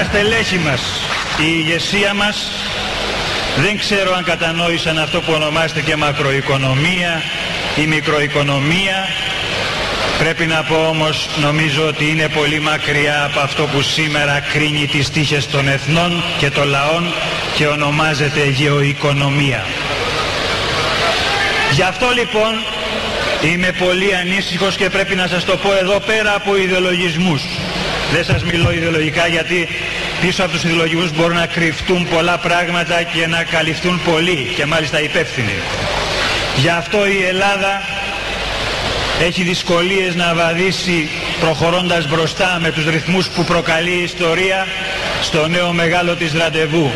γιατί. Γιατί τα στελέχη μας, η ηγεσία μας, δεν ξέρω αν κατανόησαν αυτό που ονομάζεται και μακροοικονομία ή μικροοικονομία. Πρέπει να πω όμως, νομίζω ότι είναι πολύ μακριά από αυτό που σήμερα κρίνει τις τύχες των εθνών και των λαών και ονομάζεται γεωοικονομία. Γι' αυτό λοιπόν είμαι πολύ ανήσυχος και πρέπει να σας το πω εδώ πέρα από ιδεολογισμούς. Δεν σας μιλώ ιδεολογικά γιατί πίσω από τους ιδεολογισμούς μπορούν να κρυφτούν πολλά πράγματα και να καλυφθούν πολλοί και μάλιστα υπεύθυνοι. Γι' αυτό η Ελλάδα έχει δυσκολίες να βαδίσει προχωρώντας μπροστά με τους ρυθμούς που προκαλεί η ιστορία στο νέο μεγάλο της ραντεβού.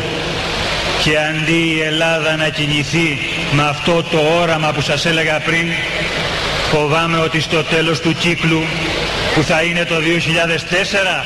Και αντί η Ελλάδα να κινηθεί με αυτό το όραμα που σας έλεγα πριν, φοβάμαι ότι στο τέλος του κύκλου που θα είναι το 2004,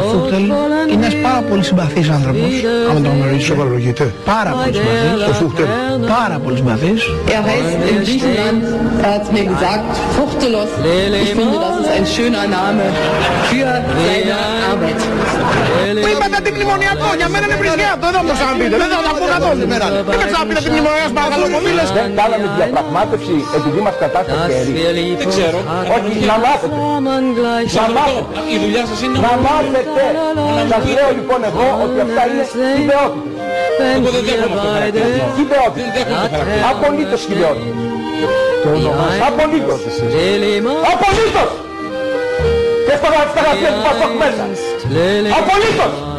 Ο Φούχτελ είναι ένας πάρα πολύ συμπαθής άνθρωπος, άμα τον γνωρίζω. Σοβαρολογείται. Πάρα πολύ συμπαθής. Ο Φούχτελ. Πάρα πολύ συμπαθής. Er heißt in Griechenland, er hat mir gesagt, Fruchtelos. Ich finde, das ist ein schöner Name für seine Arbeit. Που είπατε αντιμνημονιακό, για μένα είναι βρισιά, αυτό δεν θα μου το ξαναπείτε, δεν θα το ακούω καθόλου σήμερα. Δεν με ξαναπείτε αντιμνημονιακός παρακαλώ πολύ, λες. Δεν κάναμε διαπραγμάτευση επειδή μας κατάσταση αιρή. Δεν ξέρω. Όχι, να μάθετε. Να μάθετε. Η δουλειά σας είναι Να μάθετε. Σας λέω λοιπόν εγώ ότι αυτά είναι χιδεότητες. Εγώ δεν δέχομαι αυτό το χαρακτηρισμό. Χιδεότητες. Δεν δέχομαι το χαρακτηρισμό. Απολύτως χιδεότητες. Απολύτως. Απολύτως. Και στα στα γραφεία του Πασόκ μέσα. Απολύτως.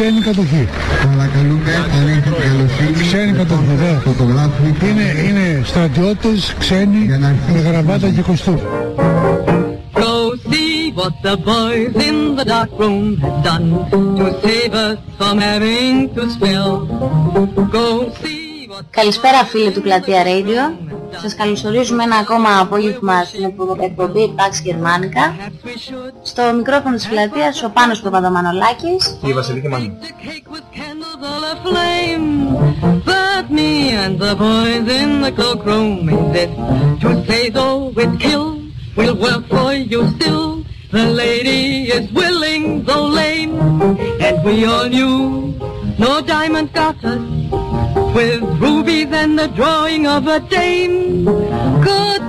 ξένη κατοχή. Παρακαλούμε, αν έχετε καλοσύνη, Ξένη κατοχή, βέβαια. φωτογράφοι Είναι, είναι στρατιώτες ξένοι Για να αρχίσει. με γραβάτα και κοστούμι. Go see what the boys in the dark room have done to save us from having to spell. Go see what Καλησπέρα φίλοι του Πλατεία Radio. Σας καλωσορίζουμε ένα ακόμα απόγευμα στην εκπομπή Pax Γερμανικά. Στο μικρόφωνο της πλατείας ο Πάνος Παπαδομανολάκης και η Βασιλική Μανού. But me and the boys in the cloakroom in this to say though it kills, we'll work for you still. The lady is willing though lame, and we all knew no diamond got us with rubies and the drawing of a dame. Could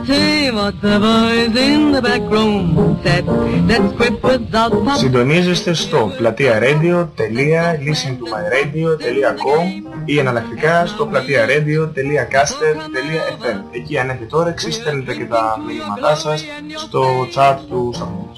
Συντονίζεστε στο πλατεία-radio.listen-to-my-radio.com ή εναλλακτικά στο πλατεία-radio.caster.fm Εκεί αν έχετε τώρα εξήστελετε και τα μήνυματά σας στο chat του σταθμούς.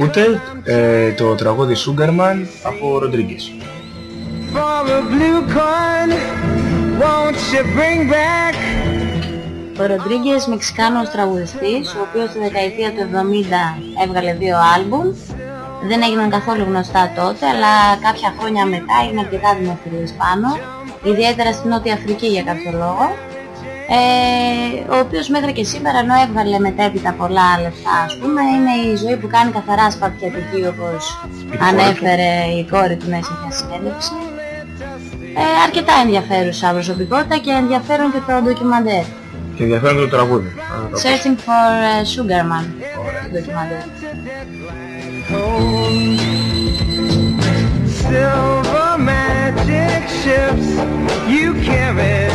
Ακούτε ε, το τραγούδι Sugarman από Ροντρίγκες. For a blue coin, won't you bring back? Ο Ροντρίγκες, Μεξικάνος τραγουδιστής, ο οποίος στη δεκαετία του 70 έβγαλε δύο άλμπουμ. Δεν έγιναν καθόλου γνωστά τότε, αλλά κάποια χρόνια μετά είναι αρκετά δημοφιλής πάνω, ιδιαίτερα στην Νότια Αφρική για κάποιο λόγο. Ε, ο οποίος μέχρι και σήμερα, ενώ έβγαλε μετέπειτα πολλά λεφτά, ας πούμε, είναι η ζωή που κάνει καθαρά σπαρτιατική, όπως ανέφερε η κόρη του μέσα σε μια συνέντευξη. Ε, αρκετά ενδιαφέρουσα προσωπικότητα και ενδιαφέρον και το ντοκιμαντέρ. Και ενδιαφέρον το τραγούδι. Searching for uh, Sugarman. Ντοκιμαντέρ. Magic ships. You carry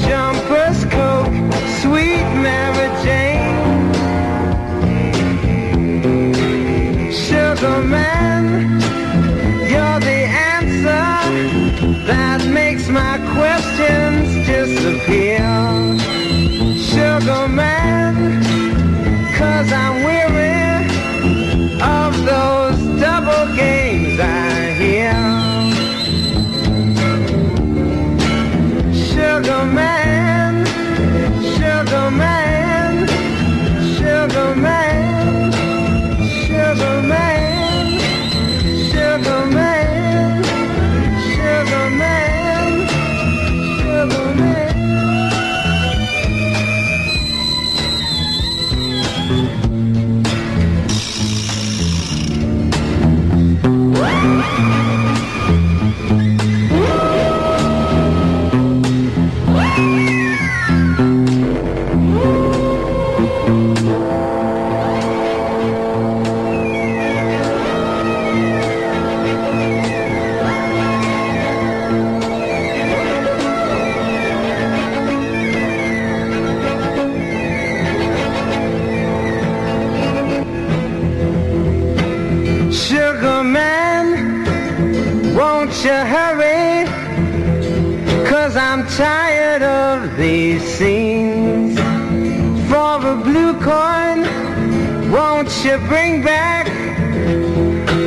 Jumpers, Coke, sweet Mary Jane. Sugar man, you're the answer That makes my questions disappear. Sugar man, cause I'm weary of those double games I hear. Sugar man, you bring back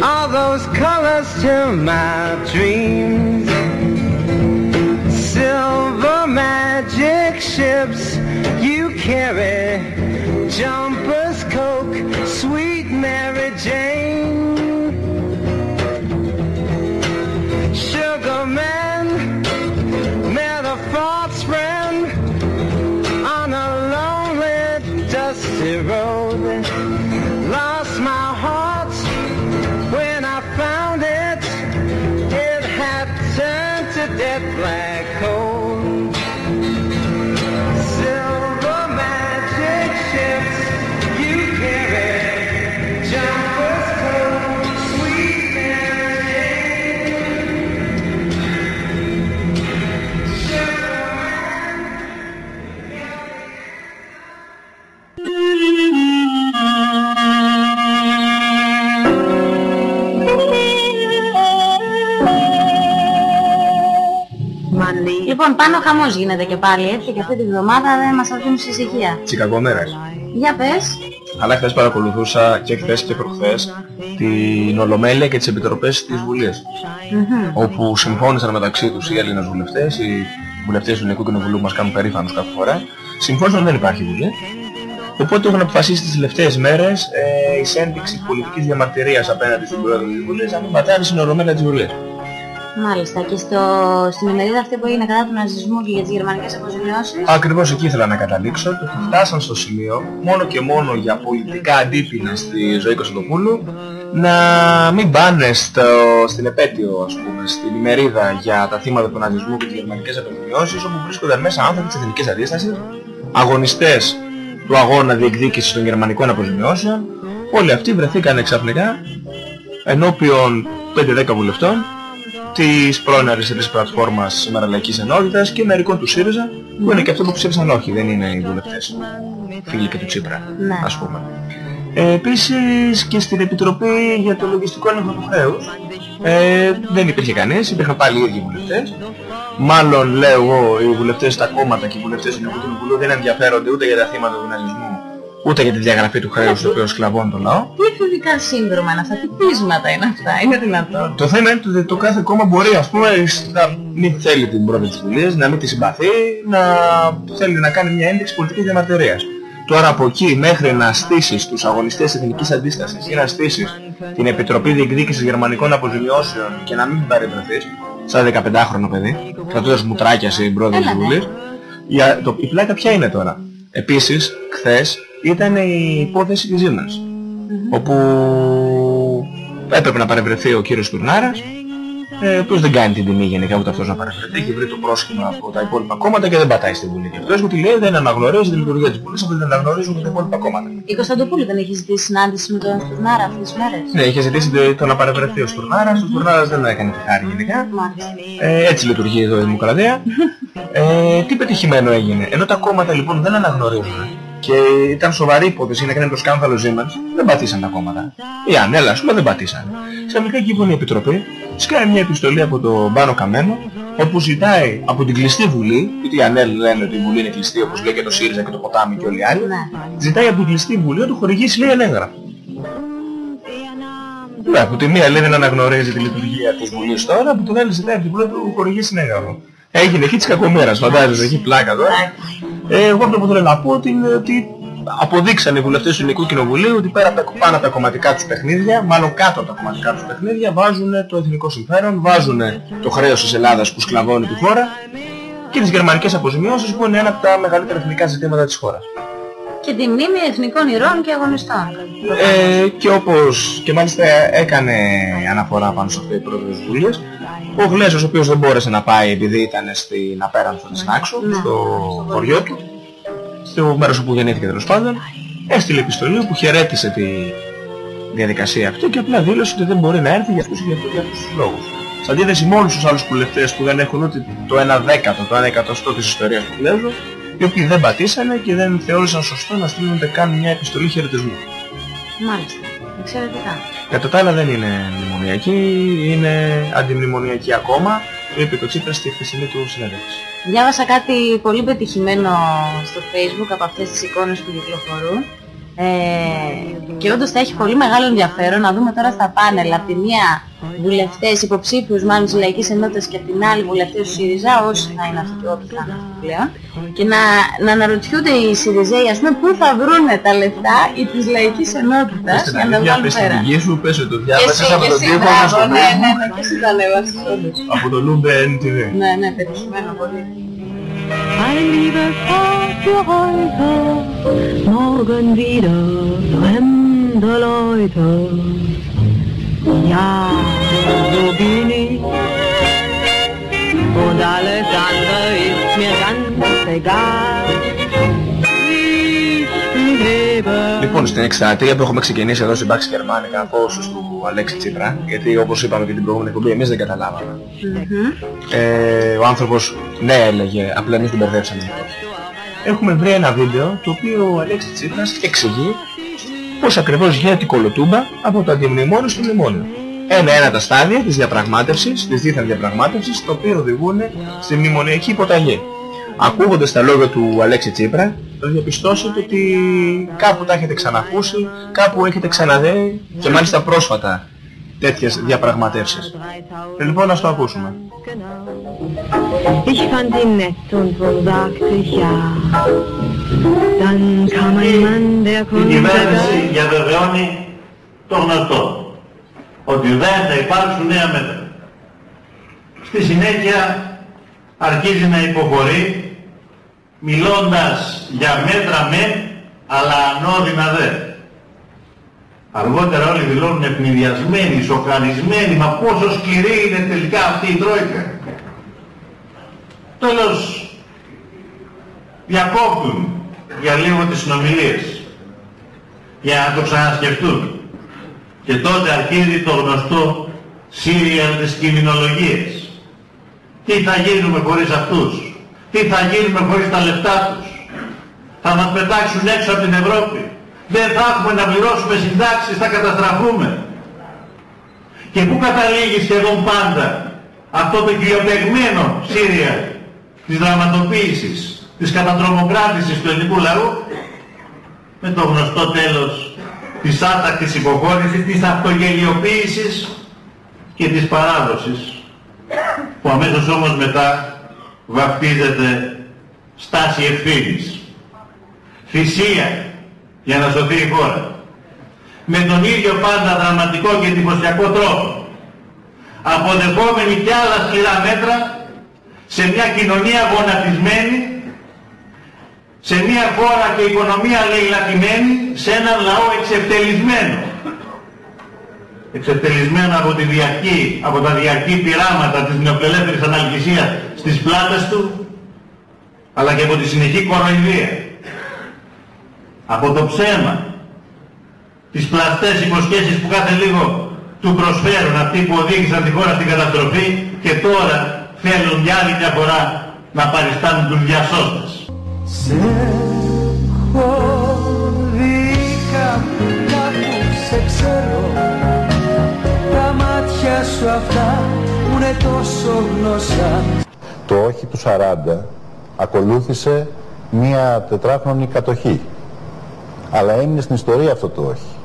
all those colors to my dreams? Silver magic ships you carry, jumpers, coke, sweet Mary Jane. Sugar man, πάνω χαμός γίνεται και πάλι έτσι και αυτή τη βδομάδα δεν μας αφήνουν σε ησυχία. Τσικαγόμερες. Για πες. Αλλά χθες παρακολουθούσα και χθες και προχθές την Ολομέλεια και τις Επιτροπές της Βουλής. Μμμ. όπου συμφώνησαν μεταξύ τους οι Έλληνες βουλευτές, οι βουλευτές του Ελληνικού Κοινοβουλίου μας κάνουν περήφανος κάθε φορά, συμφώνησαν ότι δεν υπάρχει Βουλή. Οπότε έχουν αποφασίσει τις τελευταίες μέρες ε, η ένδειξη πολιτικής διαμαρτυρίας απέναντι στην Πρόεδρο της Βουλής να μην πατάνε στην Ολομέλεια της Βουλής. Μάλιστα. Και στο, στην ημερίδα αυτή που έγινε κατά του ναζισμού και για τις γερμανικές αποζημιώσεις. Ακριβώς εκεί ήθελα να καταλήξω ότι φτάσαν στο σημείο μόνο και μόνο για πολιτικά αντίπεινα στη ζωή Κωνσταντοπούλου να μην πάνε στο, στην επέτειο ας πούμε, στην ημερίδα για τα θύματα του ναζισμού και τις γερμανικές αποζημιώσεις όπου βρίσκονταν μέσα άνθρωποι της εθνικής αντίστασης, αγωνιστές του αγώνα διεκδίκησης των γερμανικών αποζημιώσεων, όλοι αυτοί βρεθήκαν ξαφνικά ενώπιον 5-10 βουλευτών της πρώην αριστερής πλατφόρμας σήμερα Λαϊκής Ενότητας και μερικών του ΣΥΡΙΖΑ που είναι και αυτό που ψήφισαν όχι, δεν είναι οι βουλευτές φίλοι και του Τσίπρα Ναι. ας πούμε. Ε, επίσης και στην Επιτροπή για το Λογιστικό Έλεγχο του Χρέους ε, δεν υπήρχε κανείς, υπήρχαν πάλι οι ίδιοι βουλευτές. Μάλλον λέω εγώ οι βουλευτές τα κόμματα και οι βουλευτές του Ελληνικού Κοινοβουλίου δεν ενδιαφέρονται ούτε για τα θύματα του ναζισμού ούτε για τη διαγραφή του χρέους το οποίο σκλαβώνει τον λαό. Τι εφηβικά σύνδρομα είναι αυτά, τι πείσματα είναι αυτά, είναι δυνατόν. Το θέμα είναι ότι το κάθε κόμμα μπορεί ας πούμε να μην θέλει την πρόεδρο της Βουλής, να μην τη συμπαθεί, να θέλει να κάνει μια ένδειξη πολιτικής διαμαρτυρίας. Τώρα από εκεί μέχρι να στήσεις τους αγωνιστές της Εθνικής Αντίστασης ή να στήσεις την Επιτροπή Διεκδίκησης Γερμανικών Αποζημιώσεων και να μην παρευρεθείς, σαν 15χρονο παιδί, κρατώντας μουτράκια στην πρόεδρο της Έλα, ναι. Βουλής, η, το, η πλάκα ποια είναι τώρα; Επίσης, χθες ήταν η υπόθεση της Siemens, όπου έπρεπε να παρευρεθεί ο κύριος Τουρνάρας, ε, ο οποίος δεν κάνει την τιμή γενικά ούτε αυτός να παρευρεθεί, έχει βρει το πρόσχημα από τα υπόλοιπα κόμματα και δεν πατάει στην Βουλή. Και αυτός γιατί λέει δεν αναγνωρίζει τη λειτουργία της Βουλής, αφού δεν αναγνωρίζουν και τα υπόλοιπα κόμματα. Η Κωνσταντοπούλου δεν έχει ζητήσει συνάντηση με τον Τουρνάρα αυτές τις μέρες; Ναι, είχε ζητήσει το, το να παρευρεθεί ο Στουρνάρας, ο Στουρνάρας δεν έκανε τη χάρη γενικά. Μάλιστα. Ε, έτσι λειτουργεί εδώ η δημοκρατία. Ε, τι πετυχημένο έγινε. Ενώ τα κόμματα λοιπόν δεν αναγνωρίζουν και ήταν σοβαρή υπόθεση να κάνει το σκάνδαλο Siemens, δεν πατήσαν τα κόμματα. Η Ανέλα, ας πούμε, δεν πατήσαν. Ξαφνικά εκεί λοιπόν η Επιτροπή σκάει μια επιστολή από τον Πάνο Καμένο όπου ζητάει από την κλειστή Βουλή, γιατί οι Ανέλ λένε ότι η Βουλή είναι κλειστή όπως λέει και το ΣΥΡΙΖΑ και το ποτάμι και όλοι οι άλλοι, ζητάει από την κλειστή Βουλή να του χορηγήσει λέει ενέγγραφο. Ναι, από τη μία λέει δεν αναγνωρίζει τη λειτουργία της Βουλής τώρα, από την άλλη ζητάει από την Βουλή να του χορηγήσει ενέγγραφο. Έγινε εκεί της κακομέρας, φαντάζεσαι, έχει πλάκα τώρα. Ε, εγώ αυτό που θέλω να πω ότι, είναι ότι αποδείξαν οι βουλευτές του Ελληνικού Κοινοβουλίου ότι πέρα από τα- πάνω από τα κομματικά τους παιχνίδια, μάλλον κάτω από τα κομματικά τους παιχνίδια, βάζουν το εθνικό συμφέρον, βάζουν το χρέος της Ελλάδας που σκλαβώνει τη χώρα και τις γερμανικές αποζημιώσεις που είναι ένα από τα μεγαλύτερα εθνικά ζητήματα της χώρας. Και τη μνήμη εθνικών ηρώων και αγωνιστών. Ε, και όπως και μάλιστα έκανε αναφορά πάνω σε αυτό η πρόεδρος της Βουλής, ο Γλέζος ο οποίος δεν μπόρεσε να πάει επειδή ήταν στην απέρανθο της Νάξου, στο χωριό του, στο μέρος όπου γεννήθηκε τέλος πάντων, έστειλε επιστολή που χαιρέτησε τη διαδικασία αυτή και απλά δήλωσε ότι δεν μπορεί να έρθει για αυτούς, για αυτούς, για αυτούς τους λόγους. Σε αντίθεση με όλους τους άλλους βουλευτές που δεν έχουν ούτε το 1 δέκατο, το 1 εκατοστό της ιστορίας του Γλέζου, οι οποίοι δεν πατήσανε και δεν θεώρησαν σωστό να στείλουν ούτε καν μια επιστολή χαιρετισμού. Μάλιστα. Εξαιρετικά. Κατά τα άλλα δεν είναι μνημονιακή, είναι αντιμνημονιακή ακόμα, το είπε και ο Τσίπρας στη χθεσινή του συνέντευξη. Διάβασα κάτι πολύ πετυχημένο στο facebook από αυτές τις εικόνες που κυκλοφορούν ε, και όντως θα έχει πολύ μεγάλο ενδιαφέρον να δούμε τώρα στα πάνελ από τη μία βουλευτές υποψήφιους μάλλον της Λαϊκής Ενότητας και από την άλλη βουλευτές του ΣΥΡΙΖΑ όσοι θα είναι αυτοί και όποιοι θα είναι αυτοί πλέον και να, να αναρωτιούνται οι ΣΥΡΙΖΑΙ ας πούμε πού θα βρούνε τα λεπτά οι της Λαϊκής Ενότητας Στην για να αλήθεια, βγάλουν πες την πέρα. δική σου, πες ότι το Και διάβασες εσύ, από και τον εσύ, τύπο μπράβο, στο ναι, Facebook, ναι, ναι, και εσύ τα ανέβασες όντως. από το Lumen TV. Ναι, ναι, πετυχημένο πολύ. Ein liebes Haar für heute, morgen wieder fremde Leute. Ja, so bin ich. Und alles andere ist mir ganz egal. Ich lebe. Λοιπόν, στην εκστρατεία που έχουμε ξεκινήσει εδώ στην Πάξη Γερμανικά πόσους του Αλέξη Τσίπρα, γιατί όπως είπαμε και την προηγούμενη εκπομπή, εμείς δεν καταλάβαμε. Ε, ο άνθρωπος ναι έλεγε, απλά εμείς τον μπερδέψαμε. Έχουμε βρει ένα βίντεο το οποίο ο Αλέξης Τσίπρας εξηγεί πώς ακριβώς γίνεται η κολοτούμπα από το αντιμνημόνιο στο μνημόνιο. Ένα-ένα τα στάδια της διαπραγμάτευσης, της δίθεν διαπραγμάτευσης, το οποίο οδηγούν στη μνημονιακή υποταγή. Ακούγοντας τα λόγια του Αλέξη Τσίπρα, θα διαπιστώσετε ότι κάπου τα έχετε ξανακούσει, κάπου έχετε ξαναδεί και μάλιστα πρόσφατα τέτοιες διαπραγματεύσεις. Ε, λοιπόν, ας το ακούσουμε. Ich fand ihn nett und so sagte ich ja. Dann kam ein Mann, der Η konnte κυβέρνηση διαβεβαιώνει το γνωστό, ότι δεν θα υπάρξουν νέα μέτρα. Στη συνέχεια αρχίζει να υποχωρεί, μιλώντας για μέτρα με, αλλά ανώδυνα δε. Αργότερα όλοι δηλώνουν ευνηδιασμένοι, σοκαρισμένοι, μα πόσο σκληρή είναι τελικά αυτή η Τρόικα. Τέλος, διακόπτουν για λίγο τις συνομιλίες, για να το ξανασκεφτούν. Και τότε αρχίζει το γνωστό σύριαλ της κινηνολογίας. Τι θα γίνουμε χωρίς αυτούς, τι θα γίνουμε χωρίς τα λεφτά τους; Θα μας πετάξουν έξω από την Ευρώπη; Δεν θα έχουμε να πληρώσουμε συντάξεις, θα καταστραφούμε; Και πού καταλήγει σχεδόν πάντα αυτό το κυριοπεγμένο Σύρια της δραματοποίησης, της κατατρομοκράτησης του ελληνικού λαού; Με το γνωστό τέλος της άτακτης υποχώρησης, της αυτογελιοποίησης και της παράδοσης που αμέσως όμως μετά βαφτίζεται στάση ευθύνης. Θυσία για να σωθεί η χώρα. Με τον ίδιο πάντα δραματικό και εντυπωσιακό τρόπο. Αποδεχόμενοι και άλλα σκληρά μέτρα σε μια κοινωνία γονατισμένη, σε μια χώρα και οικονομία λαιλατημένη, σε έναν λαό εξευτελισμένο. Εξευτελισμένο από, τη διαρκή, από τα διαρκή πειράματα της νεοπλελεύθερης αναλγησίας στις πλάτες του, αλλά και από τη συνεχή κοροϊδία. Από το ψέμα, τις πλαστές υποσχέσεις που κάθε λίγο του προσφέρουν αυτοί που οδήγησαν τη χώρα στην καταστροφή και τώρα θέλουν για άλλη μια φορά να παριστάνουν τους διασώστες. Σε έχω δει κάπου, κάπου σε ξέρω. Τα μάτια σου αυτά μου είναι τόσο γνωστά Το όχι του 40 ακολούθησε μία τετράχρονη κατοχή. Αλλά έμεινε στην ιστορία αυτό το όχι.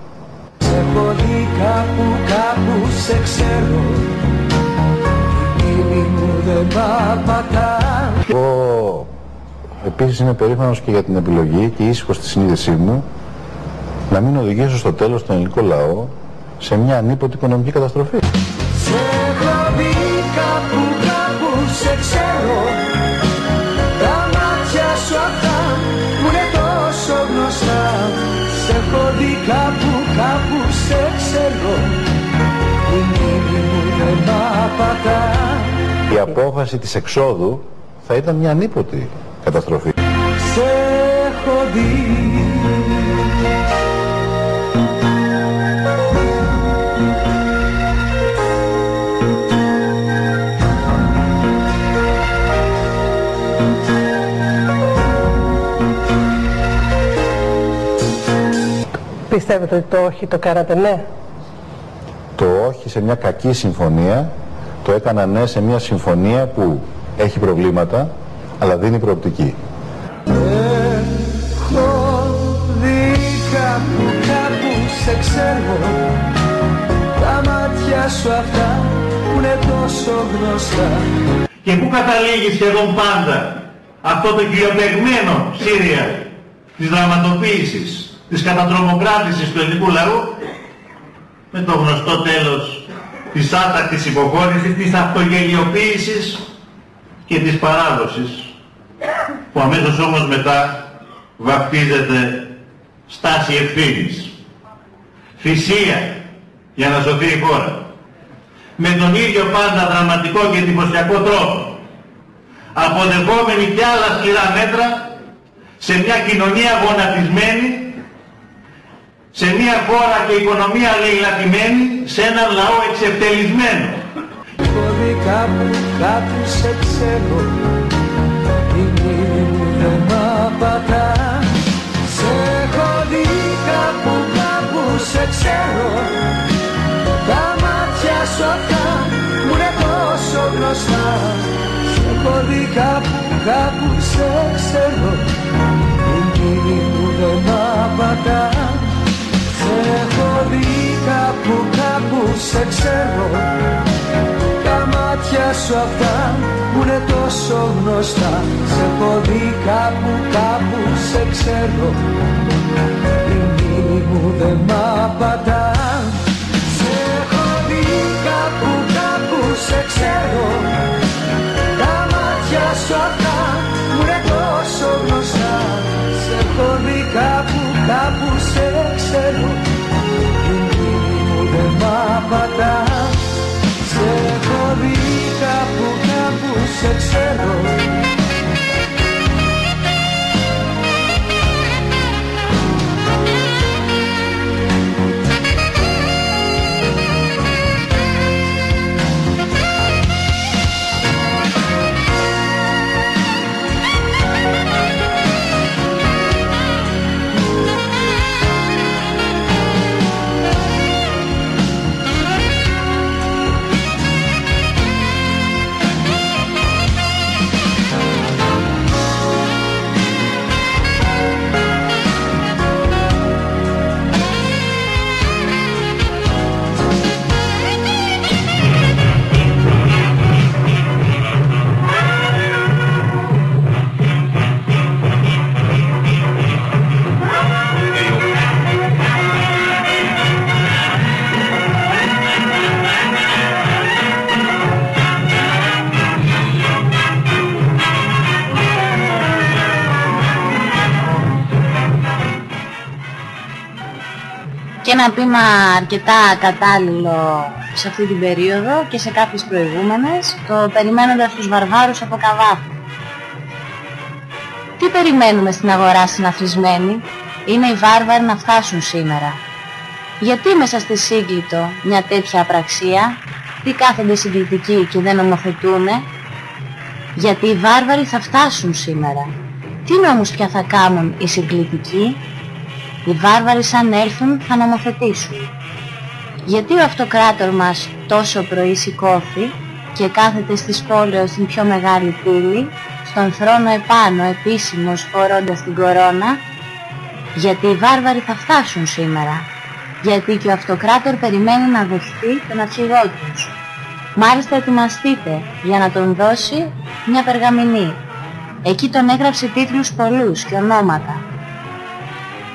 Σε έχω δει κάπου, κάπου σε ξέρω Η πύλη μου δεν μ' απατά Εγώ επίσης είμαι περήφανος και για την επιλογή και ήσυχος στη συνείδησή μου να μην οδηγήσω στο τέλος τον ελληνικό λαό σε μια ανίποτη οικονομική καταστροφή. Ξέρω. Τα μάτια σου αυτά μου είναι τόσο γνωστά Σε έχω δει κάπου, κάπου σε ξέρω. Η μνήμη μου δεν μ' απατά. Η απόφαση της εξόδου θα ήταν μια ανίποτη καταστροφή. Σε έχω δει Πιστεύετε ότι το όχι το κάνατε ναι; Το όχι σε μια κακή συμφωνία το έκανα ναι σε μια συμφωνία που έχει προβλήματα αλλά δίνει προοπτική. Έχω δει κάπου, κάπου σε ξέρω Τα μάτια σου αυτά που είναι τόσο γνωστά Και πού καταλήγει σχεδόν πάντα αυτό το κυριοπεγμένο Σύρια της δραματοποίησης, της κατατρομοκράτησης του ελληνικού λαού με το γνωστό τέλος της άτακτης υποχώρησης, της αυτογελιοποίησης και της παράδοσης που αμέσως όμως μετά βαφτίζεται στάση ευθύνης. Θυσία για να σωθεί η χώρα. Με τον ίδιο πάντα δραματικό και εντυπωσιακό τρόπο. Αποδεχόμενοι κι άλλα σκληρά μέτρα σε μια κοινωνία γονατισμένη, σε μια χώρα και οικονομία λαιλατημένη, σε έναν λαό εξευτελισμένο. Κόβει κάπου, κάπου σε ξέρω Η μνήμη μου δεν μ' απατά Σε έχω δει κάπου, κάπου σε ξέρω Τα μάτια σου αυτά μου είναι τόσο γνωστά. Σε έχω δει κάπου, κάπου σε ξέρω Η μνήμη μου δεν μ' απατά Σε έχω δει κάπου, κάπου σε ξέρω. Τα μάτια σου αυτά που είναι τόσο γνωστά. Σε έχω δει κάπου, κάπου σε ξέρω. Η μνήμη μου δεν μ' απατά Σε έχω δει κάπου, κάπου σε ξέρω. Τα μάτια σου αυτά που είναι τόσο γνωστά. Σε έχω δει κάπου, κάπου σε ξέρω. Η μνήμη μου δεν μ' απατά σε έχω δει κάπου, κάπου σε ξέρω Και ένα πείμα αρκετά κατάλληλο σε αυτή την περίοδο και σε κάποιες προηγούμενες, το περιμένοντας τους βαρβάρους από καβάφη. Τι περιμένουμε στην αγορά συναθρισμένοι, είναι οι βάρβαροι να φτάσουν σήμερα. Γιατί μέσα στη σύγκλιτο μια τέτοια απραξία, τι κάθονται συγκλητικοί και δεν νομοθετούνε, γιατί οι βάρβαροι θα φτάσουν σήμερα. Τι νόμους πια θα κάνουν οι συγκλητικοί, οι βάρβαροι σαν έλθουν θα νομοθετήσουν. Γιατί ο αυτοκράτορ μας τόσο πρωί σηκώθη και κάθεται στις πόλεως στην πιο μεγάλη πύλη, στον θρόνο επάνω επίσημος φορώντας την κορώνα, γιατί οι βάρβαροι θα φτάσουν σήμερα. Γιατί και ο αυτοκράτορ περιμένει να δεχτεί τον αρχηγό τους. Μάλιστα ετοιμαστείτε για να τον δώσει μια περγαμηνή. Εκεί τον έγραψε τίτλους πολλούς και ονόματα.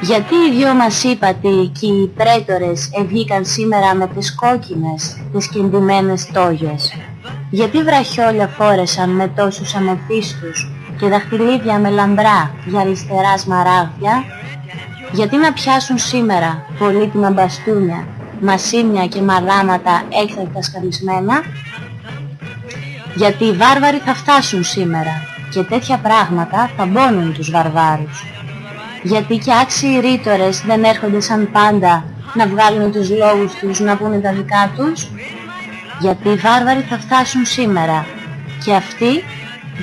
Γιατί οι δυο μας ύπατοι και οι πρέτορες ευγήκαν σήμερα με τις κόκκινες, τις κεντυμένες τόγες; Γιατί βραχιόλια φόρεσαν με τόσους αμεθύστους και δαχτυλίδια με λαμπρά για αριστερά σμαράγδια; Γιατί να πιάσουν σήμερα πολύτιμα μπαστούνια, μασίμια και μαλάματα έκτακτα σκαλισμένα. Γιατί οι βάρβαροι θα φτάσουν σήμερα και τέτοια πράγματα θα μπώνουν τους βαρβάρους γιατί και άξιοι ρήτορες δεν έρχονται σαν πάντα να βγάλουν τους λόγους τους, να πούνε τα δικά τους, γιατί οι βάρβαροι θα φτάσουν σήμερα και αυτοί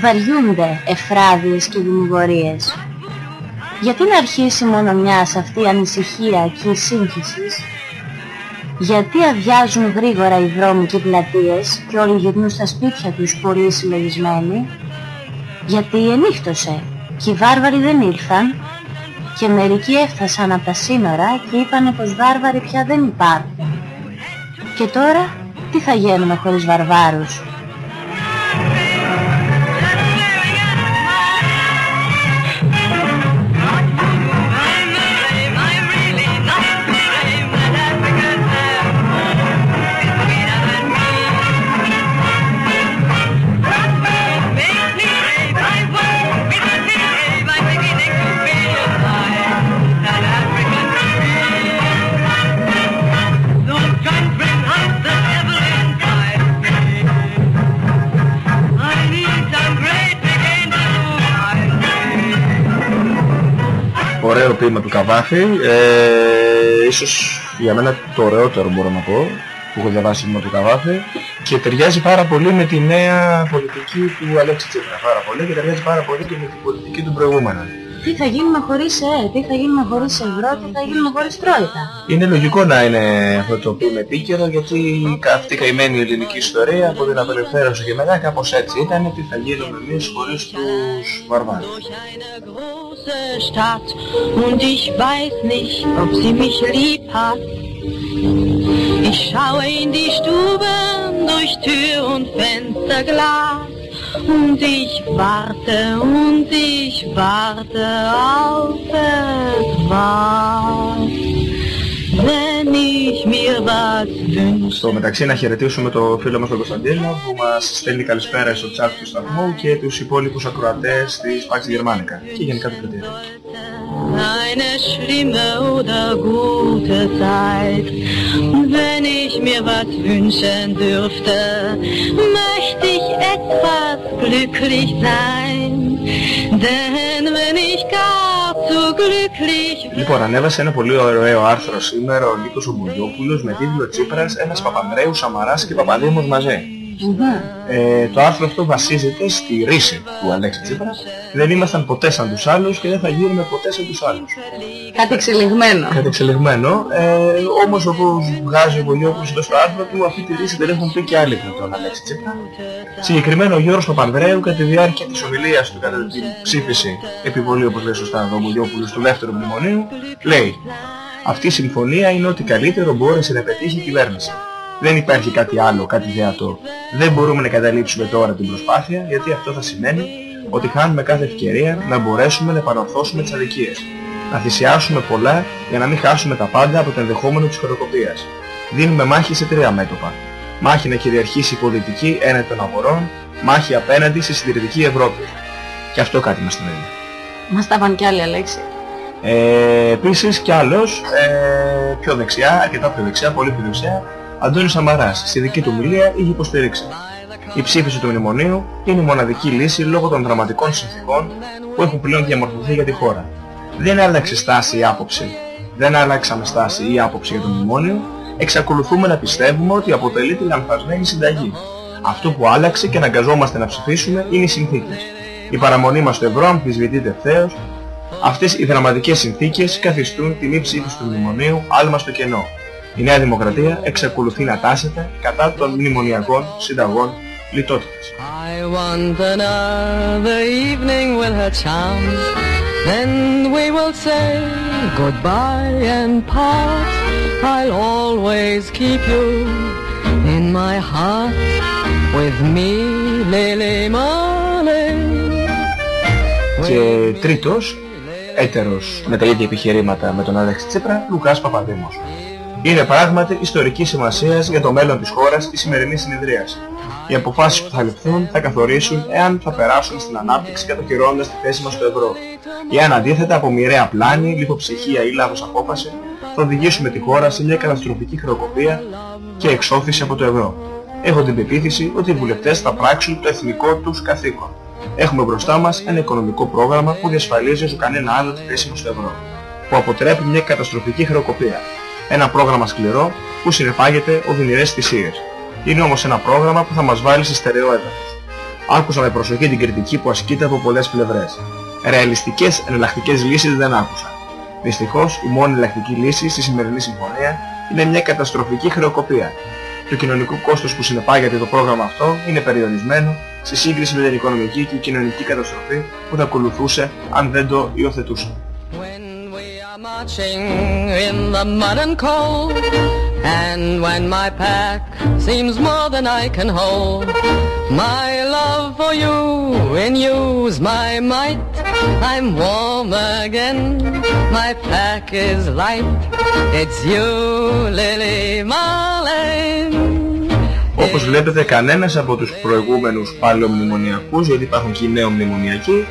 βαριούνται εφράδιες και δημιουργίες. Γιατί να αρχίσει μόνο μιας αυτή η ανησυχία και η σύγχυση, γιατί αδειάζουν γρήγορα οι δρόμοι και οι πλατείες και όλοι γυρνούν στα σπίτια τους πολύ συλλογισμένοι, γιατί ενύχτωσε και οι βάρβαροι δεν ήρθαν και μερικοί έφτασαν από τα σύνορα και είπανε πως βάρβαροι πια δεν υπάρχουν. Και τώρα τι θα γίνουμε χωρίς βαρβάρους; Ποίημα του Καβάφη, ε, ίσως για μένα το ωραιότερο μπορώ να πω, που έχω διαβάσει με του Καβάφη και ταιριάζει πάρα πολύ με τη νέα πολιτική του Αλέξη Τσίπρα. Πάρα πολύ και ταιριάζει πάρα πολύ και με την πολιτική του προηγούμενου. Τι θα γίνουμε χωρίς ΕΕ, τι θα γίνουμε χωρίς ευρώ, τι θα γίνουμε χωρίς τρόικα. Είναι λογικό να είναι αυτό το οποίο είναι επίκαιρο γιατί αυτή η καημένη ελληνική ιστορία από την απελευθέρωση και μετά κάπως έτσι ήταν τι θα γίνουμε εμείς χωρίς τους βαρβάρους. große Stadt und ich weiß nicht, ob sie mich lieb hat. Ich schaue in die Stuben durch Tür und Fensterglas und ich warte und ich warte auf etwas. Στο μεταξύ να χαιρετήσουμε το φίλο μας τον Κωνσταντίνο που μας στέλνει καλησπέρα στο chat του σταθμού και τους υπόλοιπους ακροατές της Πάξη Γερμανικά και γενικά του κρατήριου. Eine schlimme oder gute Zeit. Wenn ich mir was wünschen dürfte, möchte ich etwas glücklich sein. Denn wenn ich gar zu glücklich Λοιπόν, ανέβασε ένα πολύ ωραίο άρθρο σήμερα ο Νίκος Ομπουλιόπουλος με τίτλο Τσίπρας, ένας Παπανδρέου, Σαμαράς και Παπαδήμος μαζί. Ε, το άρθρο αυτό βασίζεται στη ρίση του Αλέξη Τσίπρα. Δεν ήμασταν ποτέ σαν τους άλλους και δεν θα γίνουμε ποτέ σαν τους άλλους. Κάτι εξελιγμένο. Κάτι εξελιγμένο. Ε, όμως όπως βγάζει ο Βολιόπουλος εδώ στο άρθρο του, αυτή τη ρίση δεν έχουν πει και άλλοι πριν τον Αλέξη Τσίπρα. Συγκεκριμένα ο Γιώργος Παπανδρέου κατά τη διάρκεια της ομιλίας του κατά την ψήφιση επιβολή όπως λέει σωστά ο Βολιόπουλος του δεύτερου μνημονίου λέει αυτή η συμφωνία είναι ό,τι καλύτερο μπόρεσε να πετύχει η κυβέρνηση. Δεν υπάρχει κάτι άλλο, κάτι ιδεατό. Δεν μπορούμε να καταλήψουμε τώρα την προσπάθεια γιατί αυτό θα σημαίνει ότι χάνουμε κάθε ευκαιρία να μπορέσουμε να επανορθώσουμε τις αδικίες. Να θυσιάσουμε πολλά για να μην χάσουμε τα πάντα από το ενδεχόμενο της χρεοκοπίας. Δίνουμε μάχη σε τρία μέτωπα. Μάχη να κυριαρχήσει η πολιτική έναντι των αγορών, μάχη απέναντι στη συντηρητική Ευρώπη. Και αυτό κάτι μας το δίνει. Μας τα πάνε κι άλλοι, Αλέξη. Ε, επίσης κι άλλος, ε, πιο δεξιά, αρκετά πιο δεξιά, πολύ πιο δεξιά, Αντώνης Σαμαράς, στη δική του μιλία είχε υποστηρίξει. Η ψήφιση του μνημονίου είναι η μοναδική λύση λόγω των δραματικών συνθήκων που έχουν πλέον διαμορφωθεί για τη χώρα. Δεν άλλαξε στάση ή άποψη. Δεν άλλαξαμε στάση ή άποψη για το μνημόνιο. Εξακολουθούμε να πιστεύουμε ότι αποτελεί τη λανθασμένη συνταγή. Αυτό που άλλαξε και αναγκαζόμαστε να ψηφίσουμε είναι οι συνθήκες. Η παραμονή μας στο ευρώ αμφισβητείται ευθέως. Αυτές οι δραματικές συνθήκες καθιστούν την μη ψήφιση του μνημονίου άλμα στο κενό. Η Νέα Δημοκρατία εξακολουθεί να τάσεται κατά των μνημονιακών συνταγών λιτότητας. I want another evening with her charms. Then we will say goodbye and part. I'll always keep you in my heart with me, Lily Marley. Και τρίτος, έτερος με τα ίδια επιχειρήματα με τον Αλέξη Τσίπρα, Λουκάς Παπαδήμος. Είναι πράγματι ιστορική σημασίας για το μέλλον της χώρας η σημερινής συνεδρίαση. Οι αποφάσεις που θα ληφθούν θα καθορίσουν εάν θα περάσουν στην ανάπτυξη κατοχυρώντας τη θέση μας στο ευρώ. Εάν αντίθετα από μοιραία πλάνη, λιποψυχία ή λάθος απόφαση, θα οδηγήσουμε τη χώρα σε μια καταστροφική χρεοκοπία και εξώθηση από το ευρώ. Έχω την πεποίθηση ότι οι βουλευτές θα πράξουν το εθνικό τους καθήκον. Έχουμε μπροστά μας ένα οικονομικό πρόγραμμα που διασφαλίζει όσο κανένα άλλο τη θέση μας στο ευρώ. Που αποτρέπει μια καταστροφική χρεοκοπία. Ένα πρόγραμμα σκληρό που συνεπάγεται οδυνηρές θυσίες. Είναι όμως ένα πρόγραμμα που θα μας βάλει σε στερεό έδαφος. Άκουσα με προσοχή την κριτική που ασκείται από πολλές πλευρές. Ρεαλιστικές εναλλακτικές λύσεις δεν άκουσα. Δυστυχώς η μόνη εναλλακτική λύση στη σημερινή συμφωνία είναι μια καταστροφική χρεοκοπία. Το κοινωνικό κόστος που συνεπάγεται το πρόγραμμα αυτό είναι περιορισμένο σε σύγκριση με την οικονομική και κοινωνική καταστροφή που θα ακολουθούσε αν δεν το υιοθετούσε. Marching in the mud and cold And when my pack seems more than I can hold My love for you in you's my might I'm warm again, my pack is light It's you, Lily Marlene Όπως βλέπετε κανένας από τους προηγούμενους παλαιομνημονιακούς, γιατί υπάρχουν και οι νεομνημονιακοί,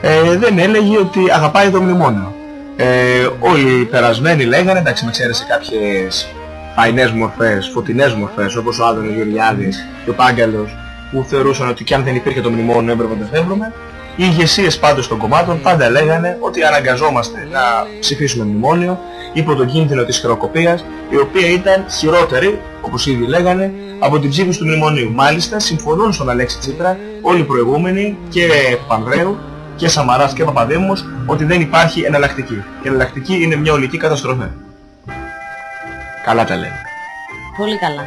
ε, δεν έλεγε ότι αγαπάει το μνημόνιο. Ε, όλοι οι περασμένοι λέγανε, εντάξει με ξέρεις σε κάποιες φαϊνές μορφές, φωτεινές μορφές, όπως ο Άδωνος Γεωργιάδης και ο Πάγκαλος, που θεωρούσαν ότι κι αν δεν υπήρχε το μνημόνιο έπρεπε να το φεύγουμε. Οι ηγεσίες πάντως των κομμάτων πάντα λέγανε ότι αναγκαζόμαστε να ψηφίσουμε μνημόνιο υπό τον κίνδυνο της χειροκοπίας η οποία ήταν χειρότερη, όπως ήδη λέγανε, από την ψήφιση του μνημονίου. Μάλιστα συμφωνούν στον Αλέξη Τσίπρα όλοι οι προηγούμενοι και Πανδρέου και Σαμαράς και Παπαδήμους ότι δεν υπάρχει εναλλακτική. Η εναλλακτική είναι μια ολική καταστροφή. Καλά τα λένε. Πολύ καλά.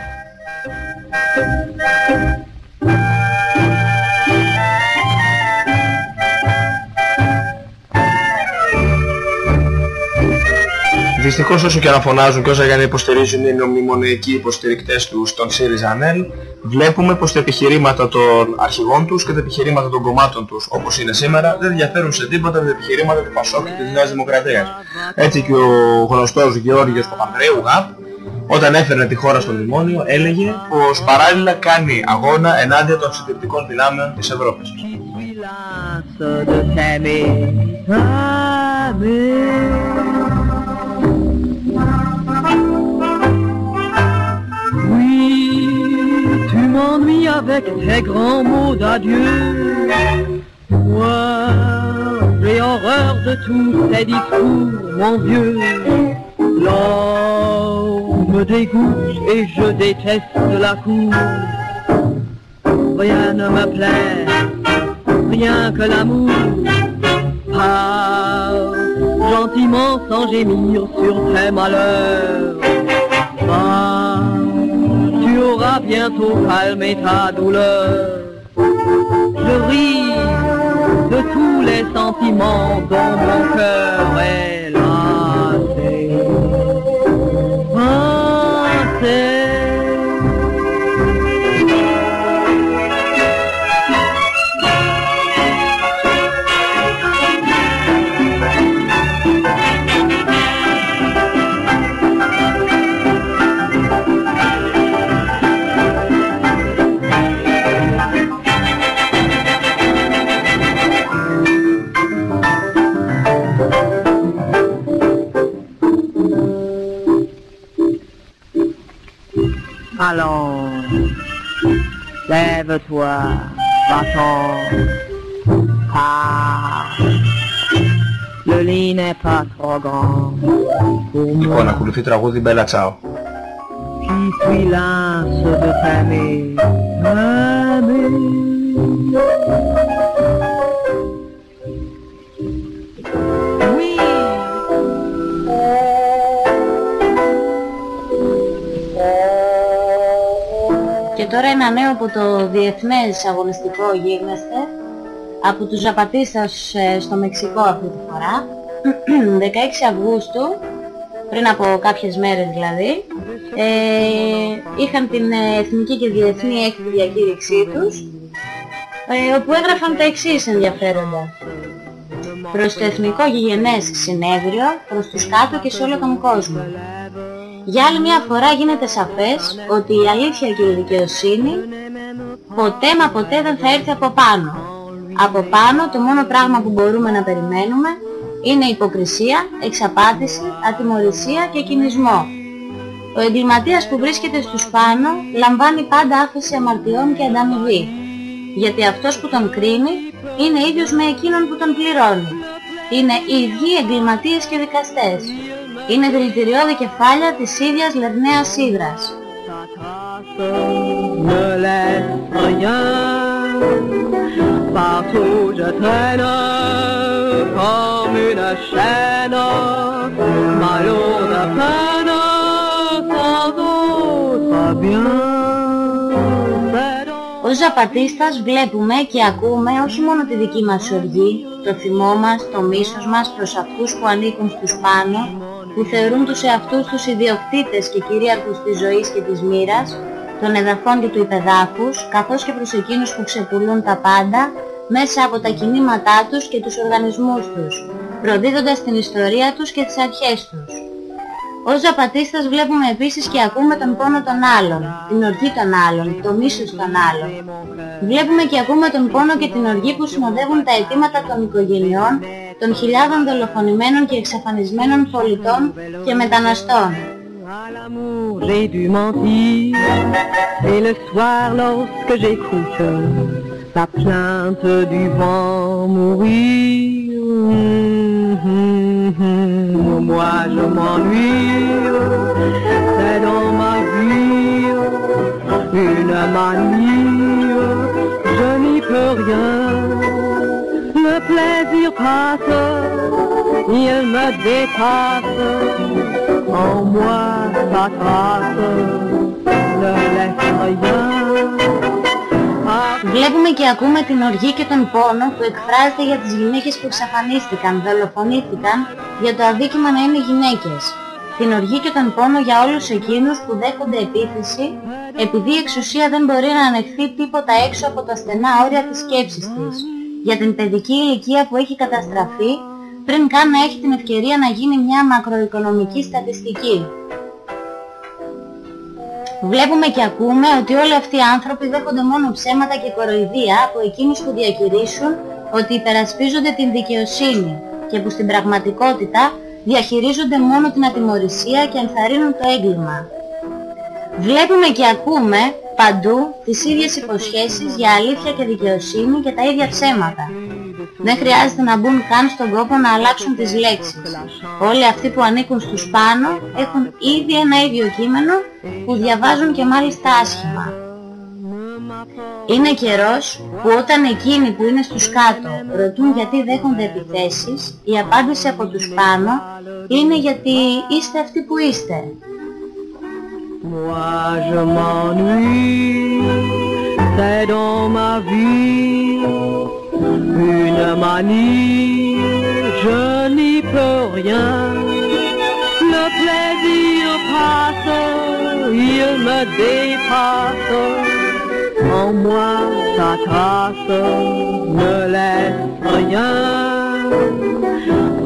Δυστυχώς όσο και να φωνάζουν και όσα για να υποστηρίζουν οι νομιμονιακοί υποστηρικτές τους των ΣΥΡΙΖΑ ΑΝΕΛ, βλέπουμε πως τα επιχειρήματα των αρχηγών τους και τα επιχειρήματα των κομμάτων τους όπως είναι σήμερα δεν διαφέρουν σε τίποτα τα επιχειρήματα του Πασόκ και της Νέας Δημοκρατίας. Έτσι και ο γνωστός Γεώργιος Παπανδρέου ΓΑΠ όταν έφερνε τη χώρα στο μνημόνιο έλεγε πως παράλληλα κάνει αγώνα ενάντια των συντηρητικών δυνάμεων της Ευρώπης. Tu avec tes grands mots d'adieu. Moi, j'ai horreur de tous ces discours, mon vieux. L'homme me dégoûte et je déteste la cour. Rien ne me plaît, rien que l'amour. Parle gentiment sans gémir sur tes malheurs. Bientôt calmé ta douleur. Je ris de tous les sentiments dont mon cœur est lassé. Allons, lève-toi, va-t'en, ah, le lit n'est pas trop grand pour moi. Icona, quello la così bella, ciao. Qui puis l'anse de t'aimer. Τώρα ένα νέο από το Διεθνές Αγωνιστικό Γίγνεσθε από τους Ζαπατίστας ε, στο Μεξικό αυτή τη φορά 16 Αυγούστου πριν από κάποιες μέρες δηλαδή ε, είχαν την ε, εθνική και διεθνή έκτη διακήρυξή τους ε, όπου έγραφαν τα εξής ενδιαφέροντα προς το Εθνικό Γηγενές Συνέδριο, προς τους κάτω και σε όλο τον κόσμο. Για άλλη μια φορά γίνεται σαφές ότι η αλήθεια και η δικαιοσύνη ποτέ μα ποτέ δεν θα έρθει από πάνω. Από πάνω το μόνο πράγμα που μπορούμε να περιμένουμε είναι υποκρισία, εξαπάτηση, ατιμορρησία και κινησμό. Ο εγκληματίας που βρίσκεται στους πάνω λαμβάνει πάντα άφεση αμαρτιών και ανταμοιβή. Γιατί αυτός που τον κρίνει είναι ίδιος με εκείνον που τον πληρώνει. Είναι οι ίδιοι εγκληματίες και δικαστές. Είναι δηλητηριώδη κεφάλια της ίδιας λερναίας σίδρας. Ne laisse rien, partout je traîne comme une chaîne, ma lourde peine sans autre bien. Ως ζαπατίστας βλέπουμε και ακούμε όχι μόνο τη δική μας οργή, το θυμό μας, το μίσος μας προς αυτούς που ανήκουν στους πάνω, που θεωρούν τους εαυτούς τους ιδιοκτήτες και κυρίαρχους της ζωής και της μοίρας, των εδαφών και του υπεδάφους, καθώς και προς εκείνους που ξεπουλούν τα πάντα μέσα από τα κινήματά τους και τους οργανισμούς τους, προδίδοντας την ιστορία τους και τις αρχές τους. Ως ζαπατίστας βλέπουμε επίσης και ακούμε τον πόνο των άλλων, την οργή των άλλων, το μίσος των άλλων. Βλέπουμε και ακούμε τον πόνο και την οργή που συνοδεύουν τα αιτήματα των οικογενειών, των χιλιάδων δολοφονημένων και εξαφανισμένων πολιτών και μεταναστών. J'ai dû mentir, et le soir lorsque j'écoute la plainte du vent mourir. Hum, hum, hum. Moi je m'ennuie, c'est dans ma vie une manie, je n'y peux rien. Le plaisir passe, il me dépasse, en moi sa trace ne laisse rien. Βλέπουμε και ακούμε την οργή και τον πόνο που εκφράζεται για τις γυναίκες που εξαφανίστηκαν, δολοφονήθηκαν για το αδίκημα να είναι γυναίκες. Την οργή και τον πόνο για όλους εκείνους που δέχονται επίθεση επειδή η εξουσία δεν μπορεί να ανεχθεί τίποτα έξω από τα στενά όρια της σκέψης της. Για την παιδική ηλικία που έχει καταστραφεί πριν καν να έχει την ευκαιρία να γίνει μια μακροοικονομική στατιστική. Βλέπουμε και ακούμε ότι όλοι αυτοί οι άνθρωποι δέχονται μόνο ψέματα και κοροϊδία από εκείνους που διακηρύσουν ότι υπερασπίζονται την δικαιοσύνη και που στην πραγματικότητα διαχειρίζονται μόνο την ατιμορρησία και ενθαρρύνουν το έγκλημα. Βλέπουμε και ακούμε παντού τις ίδιες υποσχέσεις για αλήθεια και δικαιοσύνη και τα ίδια ψέματα. Δεν χρειάζεται να μπουν καν στον κόπο να αλλάξουν τις λέξεις. Όλοι αυτοί που ανήκουν στους πάνω έχουν ήδη ένα ίδιο κείμενο που διαβάζουν και μάλιστα άσχημα. Είναι καιρός που όταν εκείνοι που είναι στους κάτω ρωτούν γιατί δέχονται επιθέσεις, η απάντηση από τους πάνω είναι γιατί είστε αυτοί που είστε. Moi je m'ennuie, c'est dans ma vie une manie, je n'y peux rien. Le plaisir passe, il me dépasse, en moi sa trace ne laisse rien.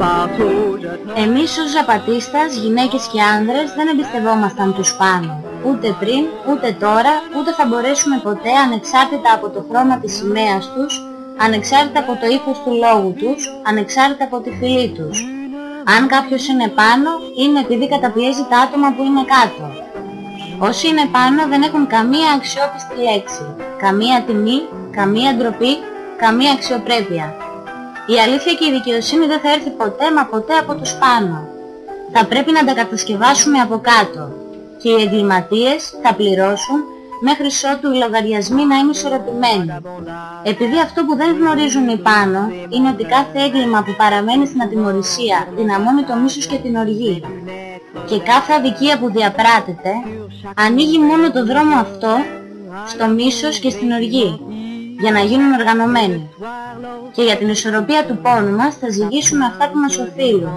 Partout je Εμείς ως ζαπατίστας, γυναίκες και άνδρες δεν εμπιστευόμασταν τους πάνω. Ούτε πριν, ούτε τώρα, ούτε θα μπορέσουμε ποτέ ανεξάρτητα από το χρώμα της σημαίας τους, ανεξάρτητα από το ύφος του λόγου τους, ανεξάρτητα από τη φυλή τους. Αν κάποιος είναι πάνω, είναι επειδή καταπιέζει τα άτομα που είναι κάτω. Όσοι είναι πάνω δεν έχουν καμία αξιόπιστη λέξη, καμία τιμή, καμία ντροπή, καμία αξιοπρέπεια. Η αλήθεια και η δικαιοσύνη δεν θα έρθει ποτέ μα ποτέ από τους πάνω. Θα πρέπει να τα κατασκευάσουμε από κάτω. Και οι εγκληματίες θα πληρώσουν μέχρι ότου οι λογαριασμοί να είναι ισορροπημένοι. Επειδή αυτό που δεν γνωρίζουν οι πάνω είναι ότι κάθε έγκλημα που παραμένει στην ατιμορρησία δυναμώνει το μίσος και την οργή. Και κάθε αδικία που διαπράτεται ανοίγει μόνο το δρόμο αυτό στο μίσος και στην οργή για να γίνουν οργανωμένοι. Και για την ισορροπία του πόνου μας θα ζυγίσουμε αυτά που μας οφείλουν.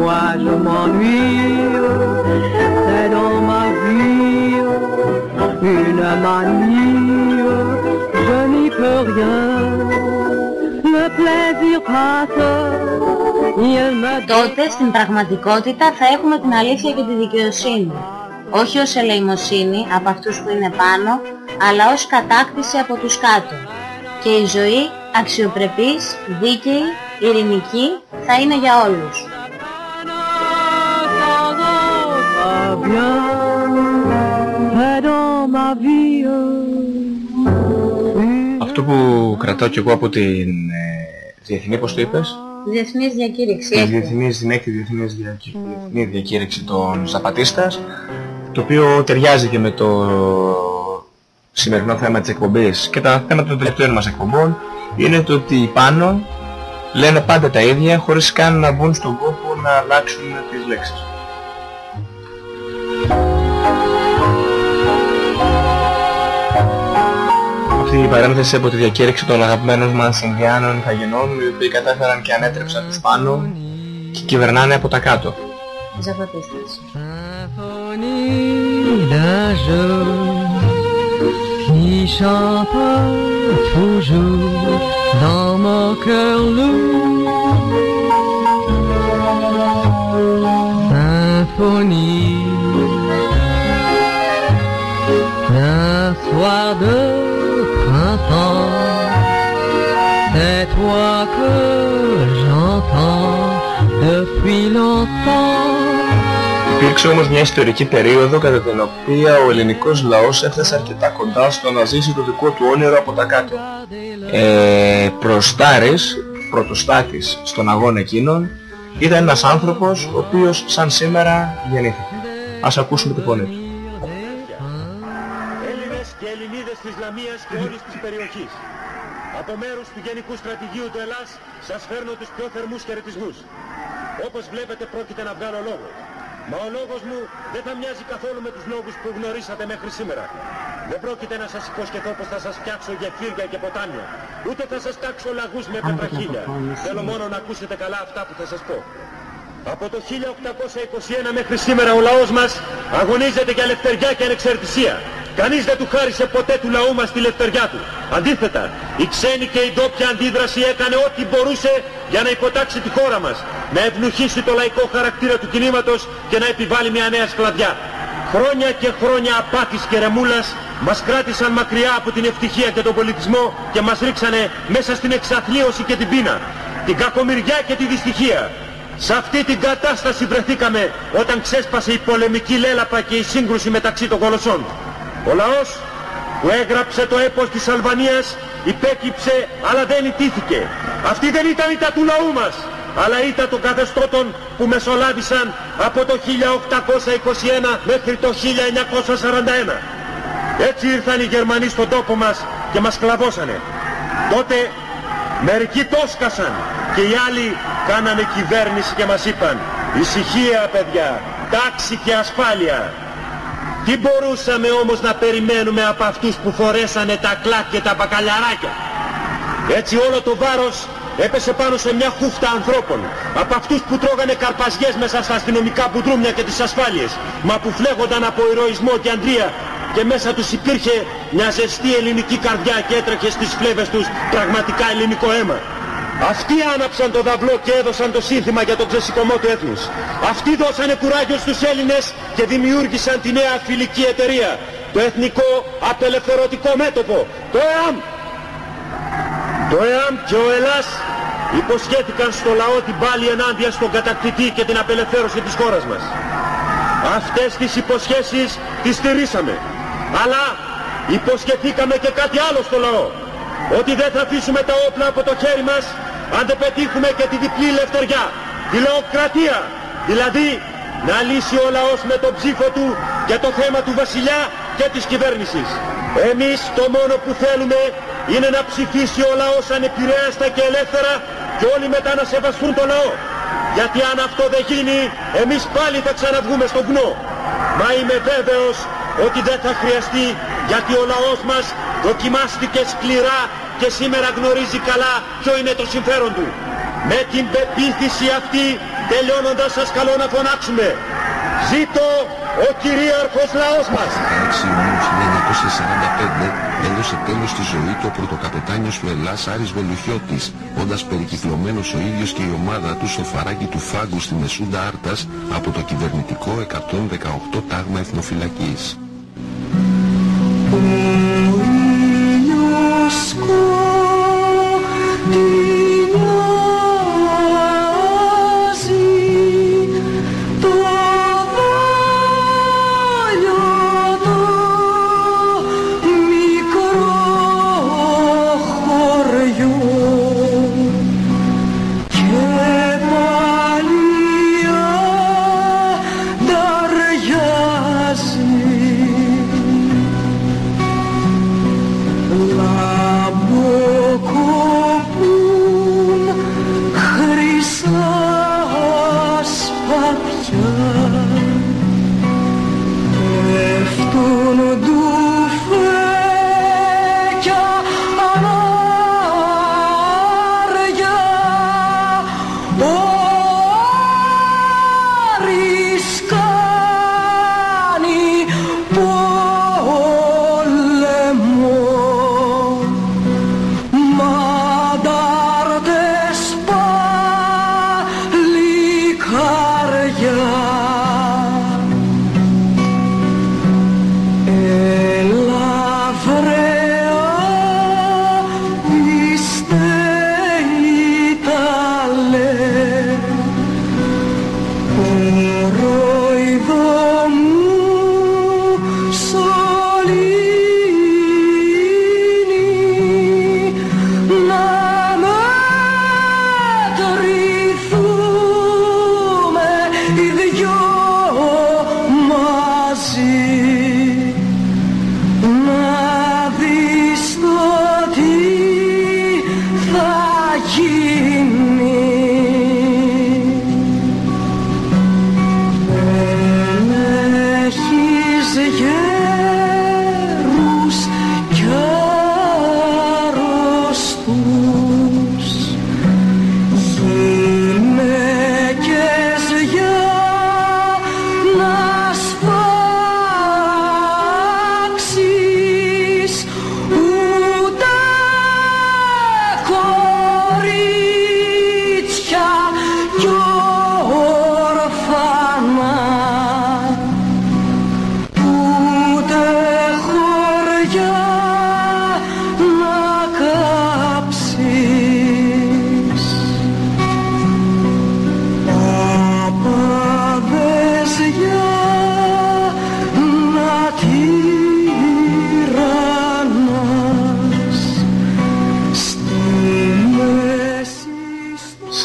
Moi je m'ennuie, c'est dans ma vie une manie, je n'y peux rien. Le plaisir passe, il me Τότε στην πραγματικότητα θα έχουμε την αλήθεια και τη δικαιοσύνη. Όχι ως ελεημοσύνη από αυτούς που είναι πάνω, αλλά ως κατάκτηση από τους κάτω. Και η ζωή αξιοπρεπής, δίκαιη, ειρηνική θα είναι για όλους. Αυτό που κρατάω κι εγώ από την ε, διεθνή, πώς το είπες, Διεθνής διακήρυξη. τη διεθνής, την έκτη διεθνής διακή- διεθνή διακήρυξη των Ζαπατίστας, το οποίο ταιριάζει και με το σημερινό θέμα της εκπομπής και τα θέματα των τελευταίων μας εκπομπών, είναι το ότι οι πάνω λένε πάντα τα ίδια χωρίς καν να μπουν στον κόπο να αλλάξουν τις λέξεις. Αυτή η παρένθεση από τη διακήρυξη των αγαπημένων μας Ινδιάνων Ιθαγενών οι οποίοι κατάφεραν και ανέτρεψαν τους πάνω και κυβερνάνε από τα κάτω. Symphonie d'un jeu qui chante toujours dans mon cœur lourd. Symphonie d'un soir de printemps, c'est toi que j'entends. Υπήρξε όμως μια ιστορική περίοδο κατά την οποία ο ελληνικός λαός έφτασε αρκετά κοντά στο να ζήσει το δικό του όνειρο από τα κάτω. Ε, προστάρης, πρωτοστάτης στον αγώνα εκείνων, ήταν ένας άνθρωπος ο οποίος σαν σήμερα γεννήθηκε. Ας ακούσουμε τη φωνή του. Έλληνες και Ελληνίδες της Λαμίας και όλης της περιοχής. Από μέρους του Γενικού Στρατηγίου του Ελλάς σας φέρνω τους πιο θερμούς χαιρετισμούς. Όπως βλέπετε πρόκειται να βγάλω λόγο. Μα ο λόγος μου δεν θα μοιάζει καθόλου με τους λόγους που γνωρίσατε μέχρι σήμερα. Δεν πρόκειται να σας υποσχεθώ πως θα σας φτιάξω γεφύρια και ποτάμια. Ούτε θα σας τάξω λαγούς με πετραχίλια. Θέλω μόνο να ακούσετε καλά αυτά που θα σας πω. Από το 1821 μέχρι σήμερα ο λαός μας αγωνίζεται για ελευθεριά και ανεξαρτησία. Κανείς δεν του χάρισε ποτέ του λαού μας τη λευτεριά του. Αντίθετα, η ξένη και η ντόπια αντίδραση έκανε ό,τι μπορούσε για να υποτάξει τη χώρα μας, να ευνουχίσει το λαϊκό χαρακτήρα του κινήματος και να επιβάλλει μια νέα σκλαβιά. Χρόνια και χρόνια απάτης και ρεμούλας μας κράτησαν μακριά από την ευτυχία και τον πολιτισμό και μας ρίξανε μέσα στην εξαθλίωση και την πείνα, την κακομοιριά και τη δυστυχία. Σε αυτή την κατάσταση βρεθήκαμε όταν ξέσπασε η πολεμική λέλαπα και η σύγκρουση μεταξύ των κολοσσών. Ο λαός που έγραψε το έπος της Αλβανίας υπέκυψε αλλά δεν ιτήθηκε. Αυτή δεν ήταν ήττα του λαού μας, αλλά ήττα των καθεστώτων που μεσολάβησαν από το 1821 μέχρι το 1941. Έτσι ήρθαν οι Γερμανοί στον τόπο μας και μας κλαβώσανε. Τότε μερικοί τόσκασαν και οι άλλοι κάνανε κυβέρνηση και μας είπαν «Ησυχία παιδιά, τάξη και ασφάλεια». Τι μπορούσαμε όμως να περιμένουμε από αυτούς που φορέσανε τα κλάκ και τα μπακαλιαράκια; Έτσι όλο το βάρος έπεσε πάνω σε μια χούφτα ανθρώπων. Από αυτούς που τρώγανε καρπαζιές μέσα στα αστυνομικά μπουντρούμια και τις ασφάλειες. Μα που φλέγονταν από ηρωισμό και αντρία και μέσα τους υπήρχε μια ζεστή ελληνική καρδιά και έτρεχε στις φλέβες τους πραγματικά ελληνικό αίμα. Αυτοί άναψαν το δαυλό και έδωσαν το σύνθημα για τον ξεσηκωμό του έθνους. Αυτοί δώσανε κουράγιο στους Έλληνες και δημιούργησαν τη νέα φιλική εταιρεία. Το Εθνικό Απελευθερωτικό Μέτωπο. Το ΕΑΜ. Το ΕΑΜ και ο Ελλάς υποσχέθηκαν στο λαό την πάλη ενάντια στον κατακτητή και την απελευθέρωση της χώρας μας. Αυτές τις υποσχέσεις τις στηρίσαμε. Αλλά υποσχεθήκαμε και κάτι άλλο στο λαό. Ότι δεν θα αφήσουμε τα όπλα από το χέρι μας αν δεν πετύχουμε και τη διπλή ελευθεριά, τη λαοκρατία, δηλαδή να λύσει ο λαός με τον ψήφο του για το θέμα του βασιλιά και της κυβέρνησης. Εμείς το μόνο που θέλουμε είναι να ψηφίσει ο λαός ανεπηρέαστα και ελεύθερα και όλοι μετά να σεβαστούν το λαό. Γιατί αν αυτό δεν γίνει, εμείς πάλι θα ξαναβγούμε στο βουνό. Μα είμαι βέβαιος ότι δεν θα χρειαστεί γιατί ο λαός μας δοκιμάστηκε σκληρά και σήμερα γνωρίζει καλά ποιο είναι το συμφέρον του. Με την πεποίθηση αυτή τελειώνοντας σας καλώ να φωνάξουμε. Ζήτω ο κυρίαρχος λαός μας. 6 Ιουνίου 1945 έδωσε τέλος στη ζωή του ο πρωτοκαπετάνιος του Ελλάς Άρης Βελουχιώτης, όντας περικυκλωμένος ο ίδιος και η ομάδα του στο φαράκι του Φάγκου στη Μεσούντα Άρτας από το κυβερνητικό 118 τάγμα εθνοφυλακής. school.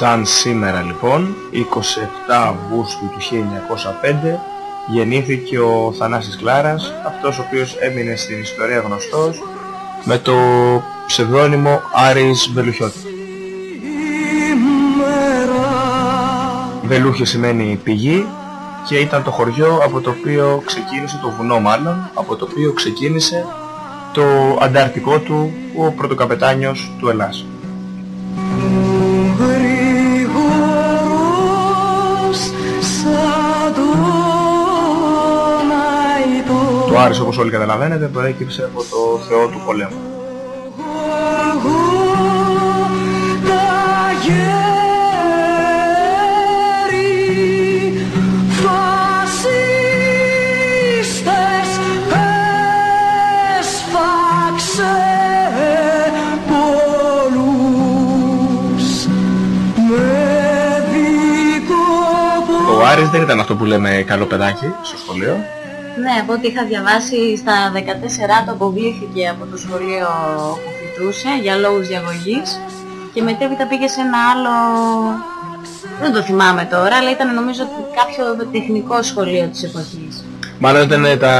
Σαν σήμερα λοιπόν, 27 Αυγούστου του 1905, γεννήθηκε ο Θανάσης Κλάρας, αυτός ο οποίος έμεινε στην ιστορία γνωστός με το ψευδόνυμο Άρης Βελουχιώτη. Βελούχη σημαίνει πηγή και ήταν το χωριό από το οποίο ξεκίνησε, το βουνό μάλλον, από το οποίο ξεκίνησε το αντάρτικό του ο πρωτοκαπετάνιος του Ελλάς. Άρης όπως όλοι καταλαβαίνετε προέκυψε από το θεό του πολέμου. Ο Άρης δεν ήταν αυτό που λέμε καλό παιδάκι στο σχολείο. Ναι, από ό,τι είχα διαβάσει στα 14 το αποβλήθηκε από το σχολείο που φοιτούσε για λόγους διαγωγής και μετέπειτα πήγε σε ένα άλλο... Δεν το θυμάμαι τώρα, αλλά ήταν νομίζω κάποιο τεχνικό σχολείο της εποχής. Μάλλον ήταν τα,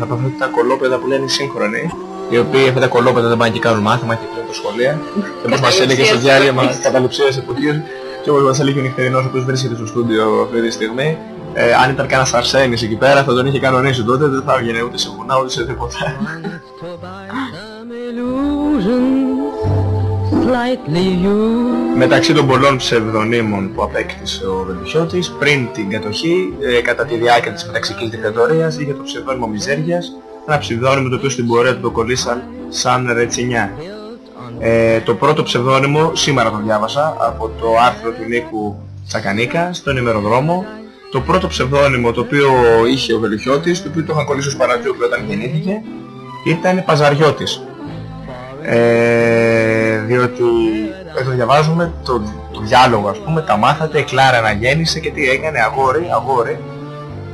τα, τα κολόπεδα που λένε οι σύγχρονοι, οι οποίοι αυτά τα κολόπεδα δεν πάνε και κάνουν μάθημα και κλείνουν τα σχολεία. και όπως μας έλεγε στο διάλειμμα καταληψίας εποχής, και όπως μας έλεγε ο νυχτερινός ο οποίος βρίσκεται στο στούντιο αυτή τη στιγμή, ε, αν ήταν κανένας Αρσένης εκεί πέρα θα τον είχε κανονίσει τότε, δεν θα έβγαινε ούτε σε βουνά ούτε σε τίποτα. Μεταξύ των πολλών ψευδονύμων που απέκτησε ο Βελουχιώτης, πριν την κατοχή, ε, κατά τη διάρκεια της μεταξικής δικτατορίας, είχε το ψευδόνυμο Μιζέριας, ένα ψευδόνυμο το οποίο στην πορεία του το κολλήσαν σαν Ρετσινιά. Ε, το πρώτο ψευδόνυμο, σήμερα το διάβασα, από το άρθρο του Νίκου Τσακανίκα, στον ημεροδρόμο, το πρώτο ψευδόνυμο το οποίο είχε ο Βελουχιώτης, το οποίο το είχαν κολλήσει ως Παναγιώτη όταν γεννήθηκε, ήταν Παζαριώτης. Ε, διότι εδώ διαβάζουμε το, το διάλογο ας πούμε, τα μάθατε, η Κλάρα να γέννησε και τι έκανε, αγόρι, αγόρι.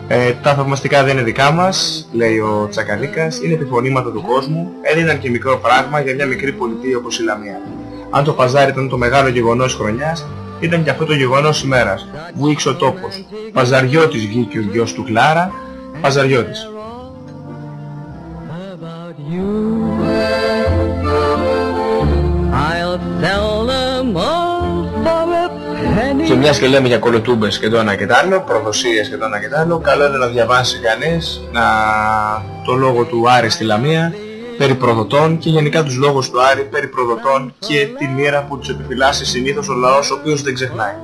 Ε, τα θαυμαστικά δεν είναι δικά μας, λέει ο Τσακαλίκας, είναι επιφωνήματα του κόσμου, έδιναν και μικρό πράγμα για μια μικρή πολιτεία όπως η Λαμία. Αν το παζάρι ήταν το μεγάλο γεγονός χρονιάς, ήταν και αυτό το γεγονός ημέρας. Βουήξε ο τόπος. Παζαριώτης βγήκε ο γιος του Κλάρα, Παζαριώτης. Και μιας και λέμε για κολοτούμπες και το ένα και το άλλο, προδοσίες και το ένα και το άλλο, καλό είναι να διαβάσει κανείς να... το λόγο του Άρη στη Λαμία περί προδοτών και γενικά τους λόγους του Άρη περί προδοτών και τη μοίρα που τους επιφυλάσσει συνήθως ο λαός ο οποίος δεν ξεχνάει.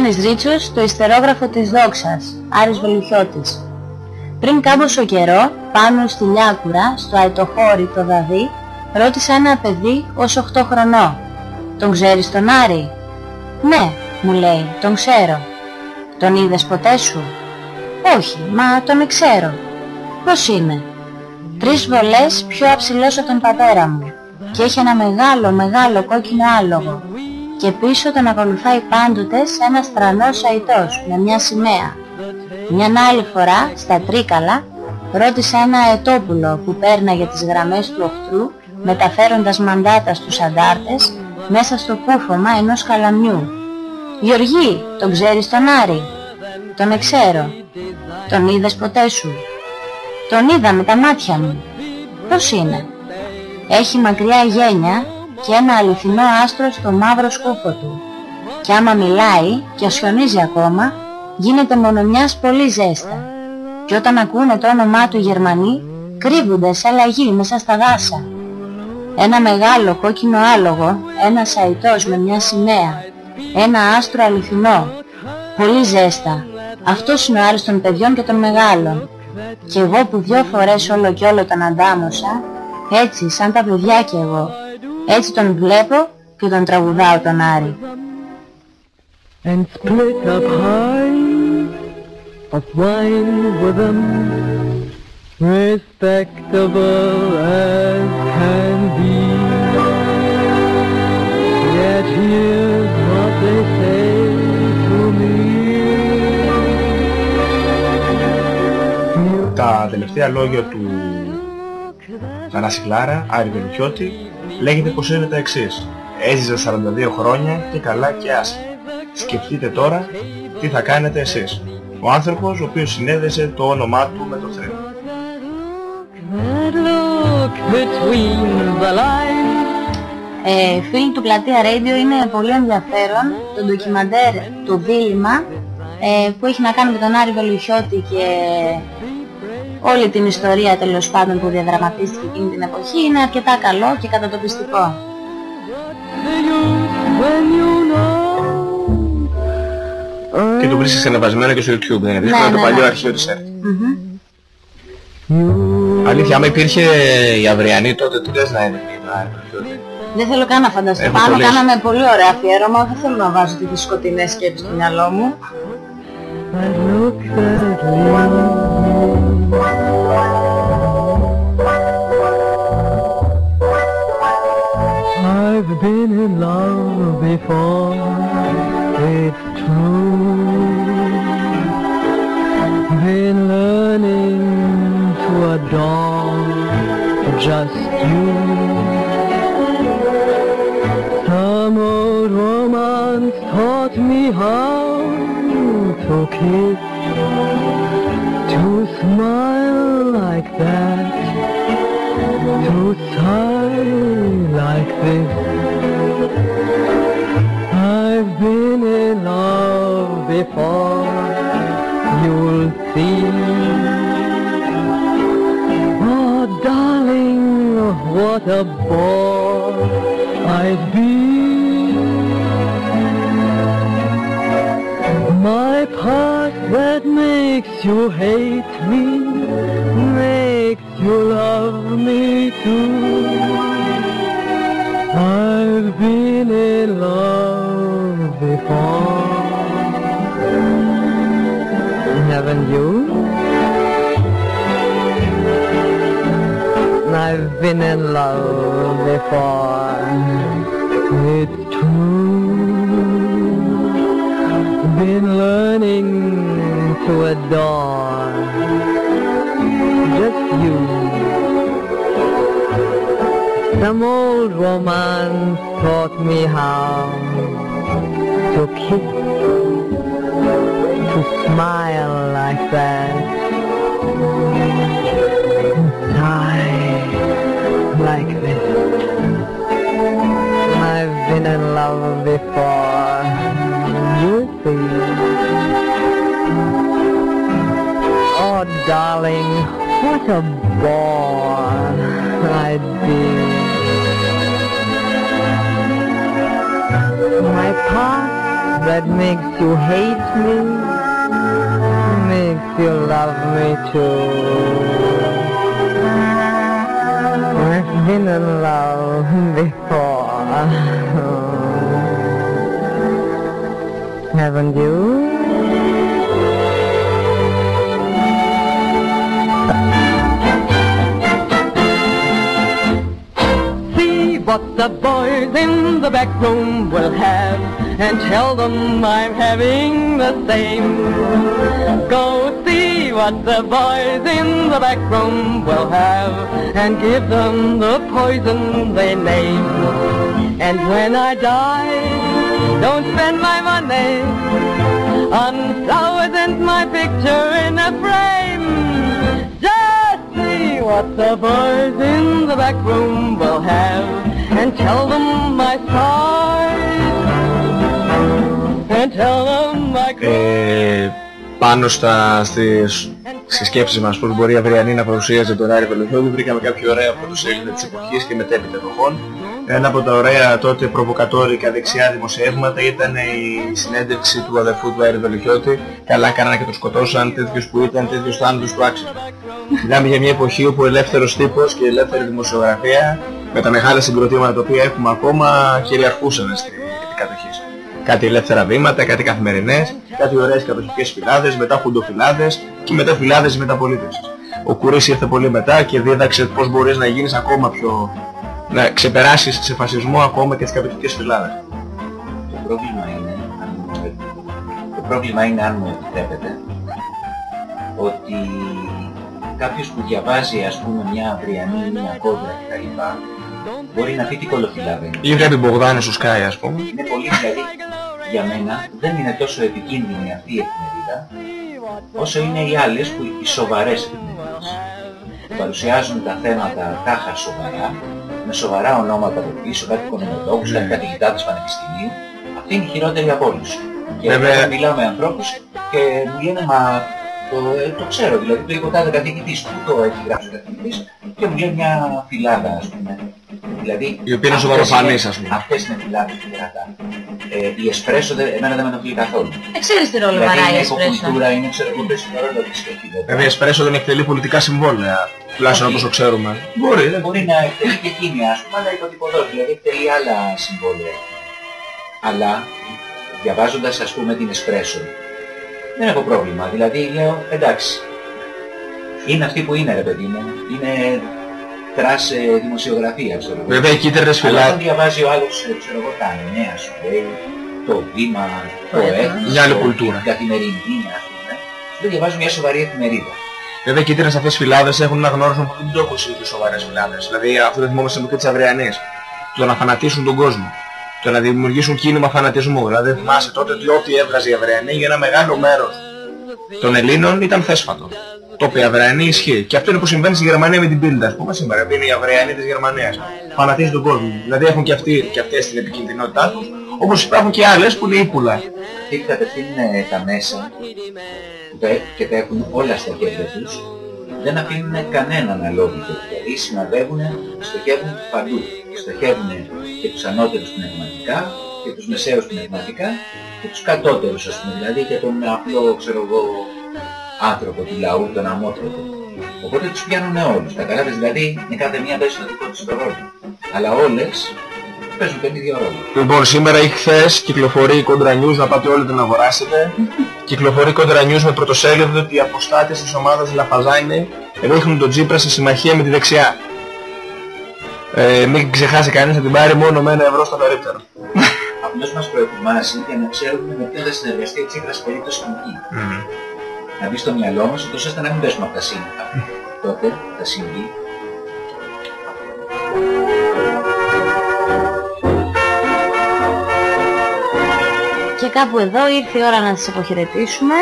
Γιάννης Ρίτσος, το ιστερόγραφο της δόξας, Άρης Βελουχιώτης. Πριν κάμποσο καιρό, πάνω στη Λιάκουρα, στο Αιτοχώρι το Δαδί, ρώτησα ένα παιδί ως 8 χρονών. Τον ξέρεις τον Άρη; Ναι, μου λέει, τον ξέρω. Τον είδες ποτέ σου; Όχι, μα τον ξέρω. Πώς είναι; Τρεις βολές πιο αψηλός από τον πατέρα μου και έχει ένα μεγάλο μεγάλο κόκκινο άλογο. Και πίσω τον ακολουθάει πάντοτε σε ένα στρανός αητός με μια σημαία. Μια άλλη φορά, στα Τρίκαλα, ρώτησε ένα ετόπουλο που πέρναγε τις γραμμές του οχτρού μεταφέροντας μαντάτα στους αντάρτες μέσα στο κούφωμα ενός καλαμιού. «Γεωργή, τον ξέρεις τον Άρη» «Τον εξέρω» «Τον είδες ποτέ σου» «Τον είδα με τα μάτια μου» «Πώς είναι» «Έχει μακριά γένια και ένα αληθινό άστρο στο μαύρο σκούφο του και άμα μιλάει και ασιονίζει ακόμα γίνεται μόνο μιας πολύ ζέστα και όταν ακούνε το όνομά του οι Γερμανοί κρύβονται σε αλλαγή μέσα στα δάσα ένα μεγάλο κόκκινο άλογο, ένα αητός με μια σημαία, ένα άστρο αληθινό, πολύ ζέστα. Αυτός είναι ο Άρης των παιδιών και των μεγάλων. Και εγώ που δυο φορές όλο και όλο τον αντάμωσα, έτσι σαν τα παιδιά κι εγώ, έτσι τον βλέπω και τον τραγουδάω τον Άρη. and split a pie of wine with them, respectable as can be. Yet here's what they say to me. Τα τελευταία λόγια του Θανάση Κλάρα, Άρη Βελουχιώτη, λέγεται πως είναι τα εξής. Έζησα 42 χρόνια και καλά και άσχημα. Σκεφτείτε τώρα τι θα κάνετε εσείς. Ο άνθρωπος ο οποίος συνέδεσε το όνομά του με το θρύο. That look between the lines. Ε, φίλοι του Πλατεία Radio είναι πολύ ενδιαφέρον το ντοκιμαντέρ το δίλημα ε, που έχει να κάνει με τον Άρη Βελουχιώτη και όλη την ιστορία τέλος πάντων που διαδραματίστηκε εκείνη την εποχή είναι αρκετά καλό και κατατοπιστικό. When you know Και το βρίσκεις ανεβασμένο και στο YouTube, δεν είναι δύσκολο Ναι, το ναι, παλιό ναι. αρχείο της ΕΡΤ. Μμμ. Αλήθεια, άμα υπήρχε η αυριανή τότε τι λες να είναι τον Άρη Βελουχιώτη. Δεν θέλω καν να φανταστώ. Έχω Πάνω κολλήσει. κάναμε πολύ ωραία αφιέρωμα, δεν θέλω να βάζω τέτοιες σκοτεινές σκέψεις στο μυαλό μου. I've been in love before, it's true. Been learning to adore just you. Some old romance taught me how to kiss, smile like that, to sigh like this. I've been in love before, you'll see. Oh, darling, what a bore you hate me, makes you love me too. I've been in love before. Haven't you? I've been in love before. It's true. To adore just you. Some old romance taught me how to kiss, to smile like that, and sigh like this. I've been in love before, darling, what a bore I'd be. My past that makes you hate me, makes you love me too. I've been in love before. Haven't you? The boys in the back room will have and tell them I'm having the same. Go see what the boys in the back room will have and give them the poison they name. And when I die, don't spend my money on flowers and my picture in a frame. Just see what the boys in the back room will have and tell them my story and tell them my ε, πάνω στα, στις, στις σκέψεις μας πώς μπορεί η αυριανή να παρουσίαζε τον Άρη Βελοθόδη βρήκαμε κάποια ωραία πρωτοσέλιδα της εποχής και μετέπειτα εποχών. Ένα από τα ωραία τότε προβοκατόρικα δεξιά δημοσιεύματα ήταν η συνέντευξη του αδερφού του Άρη Βελουχιώτη. Καλά κάνανε και το σκοτώσαν, τέτοιος που ήταν, τέτοιος θάνατος του άξιζε. Μιλάμε για μια εποχή όπου ο ελεύθερος τύπος και η ελεύθερη δημοσιογραφία με τα μεγάλα συγκροτήματα τα οποία έχουμε ακόμα κυριαρχούσαν στην κατοχή. Κάτι ελεύθερα βήματα, κάτι καθημερινές, κάτι ωραίες κατοχικές φυλάδες, μετά χουντοφυλάδες και μετά φυλάδες μεταπολίτευσης. Ο Κουρής ήρθε πολύ μετά και δίδαξε πώς μπορείς να γίνεις ακόμα πιο... να ξεπεράσεις σε φασισμό ακόμα και τις κατοχικές φυλάδες. Το πρόβλημα είναι, αν μου επιτρέπετε, το πρόβλημα είναι, αν μου επιτρέπετε, ότι κάποιος που διαβάζει ας πούμε μια αυριανή ή μια κόντρα κτλ. Μπορεί να πει τι κολοφυλάδε είναι. Ή βλέπει Μπογδάνη στο Sky ας πούμε. Είναι πολύ δηλαδή για μένα δεν είναι τόσο επικίνδυνη αυτή η εφημερίδα όσο είναι οι άλλες που οι σοβαρές εφημερίδες που παρουσιάζουν τα θέματα τάχα σοβαρά με σοβαρά ονόματα από πίσω, κάτι οικονομολόγους, κάτι καθηγητάδες πανεπιστημίου αυτή είναι η χειρότερη από όλους. Και Βέβαια. εγώ μιλάω με ανθρώπους και μου λένε μα το, ε, το ξέρω, δηλαδή το είπε ο τάδε καθηγητής του, το έχει γράψει ο καθηγητής και μου λέει μια φυλάδα ας πούμε. Δηλαδή, Η οποία είναι αυτές σοβαροφανής, είναι- ας πούμε. Αυτές είναι φυλάδες που κρατά. Ε, η εσπρέσο δεν, εμένα δεν με ενοχλεί καθόλου. Δεν ξέρεις τι ρόλο δηλαδή βαράει η είναι εσπρέσο. υποκουλτούρα, είναι ξέρω εγώ πες το ρόλο της και εκεί, Βέβαια η Εσπρέσο δεν εκτελεί πολιτικά συμβόλαια, τουλάχιστον όπως το ξέρουμε. Μπορεί, δεν Μπορεί να εκτελεί και εκείνη ας πούμε, αλλά υποτυπωδώς, δηλαδή εκτελεί άλλα συμβόλαια. Αλλά διαβάζοντας ας πούμε την Εσπρέσο, δεν έχω πρόβλημα. Δηλαδή λέω εντάξει, είναι αυτή που είναι ρε παιδί μου, είναι trash ε, δημοσιογραφία ξέρω εγώ. Βέβαια, οι κίτρινες Αλλά φυλάδες- όταν διαβάζει ο άλλος ε, ξέρω εγώ τα νέα σου λέει, το βήμα, το Βέβαια. έθνος, Μια άλλη το- κουλτούρα. την καθημερινή ας πούμε, δεν διαβάζουν μια σοβαρή εφημερίδα. Βέβαια οι κίτρινες αυτές φυλάδες έχουν ένα γνώρισμα που δεν το έχουν οι σοβαρές φυλάδες. Δηλαδή αυτό το θυμόμαστε με της Αυριανής. Το να φανατίσουν τον κόσμο. Το να δημιουργήσουν κίνημα φανατισμού. Δηλαδή θυμάσαι τότε ότι ό,τι έβγαζε η Αυριανή για ένα μεγάλο μέρος των Ελλήνων ήταν θέσφατο. Το οποίο η Αυριανή ισχύει. Και αυτό είναι που συμβαίνει στη Γερμανία με την Πίλντα, ας πούμε σήμερα. που Είναι η Αυριανή της Γερμανίας. Φανατίζει τον κόσμο. Δηλαδή έχουν και, αυτοί, και αυτές την επικίνδυνοτητά τους, όπως υπάρχουν και άλλες που είναι ύπουλα. Αυτοί που κατευθύνουν ε, τα μέσα που τα- και τα έχουν όλα στα χέρια τους, δεν αφήνουν κανέναν αλόγητο. Δηλαδή συναδεύουν, στοχεύουν παντού. Στοχεύουν και τους ανώτερους πνευματικά και τους μεσαίους πνευματικά και τους κατώτερους ας πούμε, δηλαδή και τον απλό ξέρω εγώ άνθρωπο του λαού, τον αμότροπο. Οπότε τους πιάνουν όλους. Τα καλάτες δηλαδή με κάθε μία παίζει το δικό της το ρόλο. Αλλά όλες παίζουν τον ίδιο ρόλο. Λοιπόν, σήμερα ή χθες κυκλοφορεί η Contra News, να πάτε όλοι την αγοράσετε. κυκλοφορεί η Contra News με πρωτοσέλιδο ότι οι αποστάτες της ομάδας Λαφαζάνη ρίχνουν τον Τζίπρα σε συμμαχία με τη δεξιά. Ε, μην ξεχάσει κανείς να την πάρει μόνο με ένα ευρώ στο περίπτερο. Απλώς μας προετοιμάζει για να ξέρουμε με ποιον θα συνεργαστεί ο Τσίπρας σε περίπτωση νική. Να μπει στο μυαλό μας, ούτως ώστε να μην πέσουμε από τα σύννεφα. Τότε θα συμβεί. Και κάπου εδώ ήρθε η ώρα να σας αποχαιρετήσουμε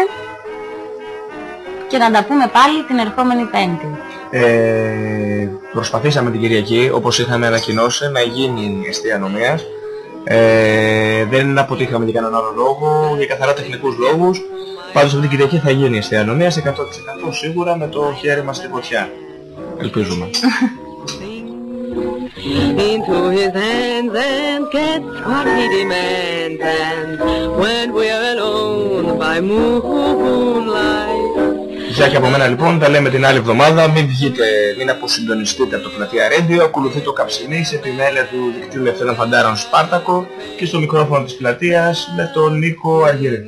και να τα πούμε πάλι την ερχόμενη Πέμπτη. Ε, προσπαθήσαμε την Κυριακή, όπως είχαμε ανακοινώσει, να γίνει η εστία νομίας. Ε, δεν αποτύχαμε για κανέναν άλλο λόγο, για καθαρά τεχνικούς λόγους. Πάντως αυτή την Κυριακή θα γίνει η εστία νομίας, 100% σίγουρα με το χέρι μας στη φωτιά. Ελπίζουμε. into his hands and gets what he demands. And when we're alone by moonlight, Γεια και από μένα λοιπόν, τα λέμε την άλλη εβδομάδα. Μην βγείτε, μην αποσυντονιστείτε από το πλατεία Radio. Ακολουθεί το καψινή σε επιμέλεια του δικτύου Ελευθερών Φαντάρων Σπάρτακο και στο μικρόφωνο της πλατείας με τον Νίκο Αργυρή.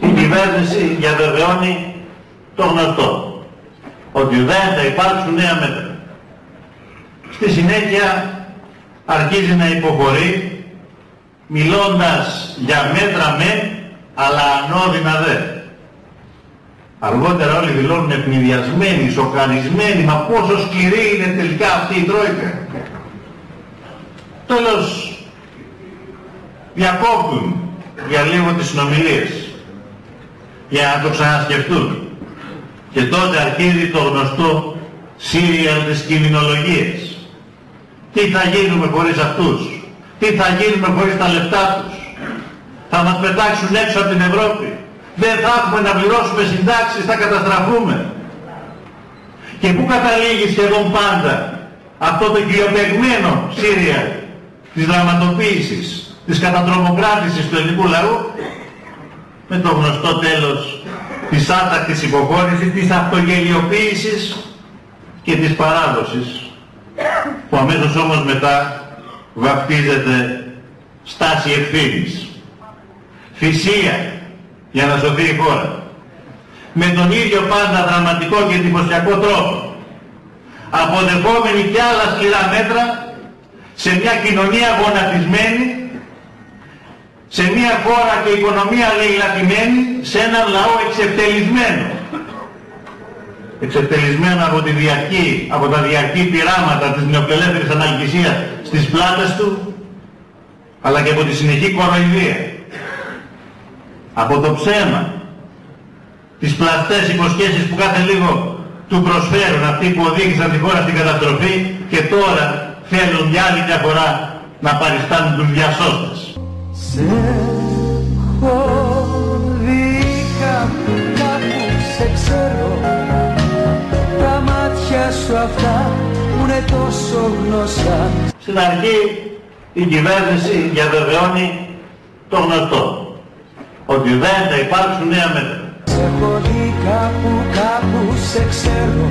η κυβέρνηση διαβεβαιώνει το γνωστό. ότι δεν θα υπάρξουν νέα μέτρα. Στη συνέχεια αρχίζει να υποχωρεί μιλώντας για μέτρα με αλλά ανώδυνα δε. Αργότερα όλοι δηλώνουν ευνηδιασμένοι, σοκαρισμένοι, μα πόσο σκληρή είναι τελικά αυτή η Τρόικα. Τέλος, διακόπτουν για λίγο τις συνομιλίες, για να το ξανασκεφτούν. Και τότε αρχίζει το γνωστό σύριαλ της κινηνολογίας. Τι θα γίνουμε χωρίς αυτούς, τι θα γίνουμε χωρίς τα λεφτά τους; Θα μας πετάξουν έξω από την Ευρώπη; Δεν θα έχουμε να πληρώσουμε συντάξεις, θα καταστραφούμε. Και πού καταλήγει σχεδόν πάντα αυτό το κυριοπαιγμένο Σύρια της δραματοποίησης, της κατατρομοκράτησης του ελληνικού λαού; Με το γνωστό τέλος της άτακτης υποχώρησης, της αυτογελιοποίησης και της παράδοσης που αμέσως όμως μετά βαφτίζεται στάση ευθύνης. Θυσία για να σωθεί η χώρα. Με τον ίδιο πάντα δραματικό και εντυπωσιακό τρόπο. Αποδεχόμενοι και άλλα σκληρά μέτρα σε μια κοινωνία γονατισμένη, σε μια χώρα και οικονομία λαιλατημένη, σε έναν λαό εξευτελισμένο εξευτελισμένο από, τη διαρκή, από τα διαρκή πειράματα της νεοπελεύθερης αναλγησίας στις πλάτες του, αλλά και από τη συνεχή κοροϊδία, από το ψέμα, τις πλαστές υποσχέσεις που κάθε λίγο του προσφέρουν αυτοί που οδήγησαν τη χώρα στην καταστροφή και τώρα θέλουν μια άλλη μια φορά να παριστάνουν τους διασώστες. Σε έχω δει κάπου, κάπου σε ξέρω Τα μάτια σου αυτά μου είναι τόσο γνωστά Στην αρχή η κυβέρνηση διαβεβαιώνει το γνωστό, ότι δεν θα υπάρξουν νέα μέτρα. Σε έχω δει κάπου, κάπου σε ξέρω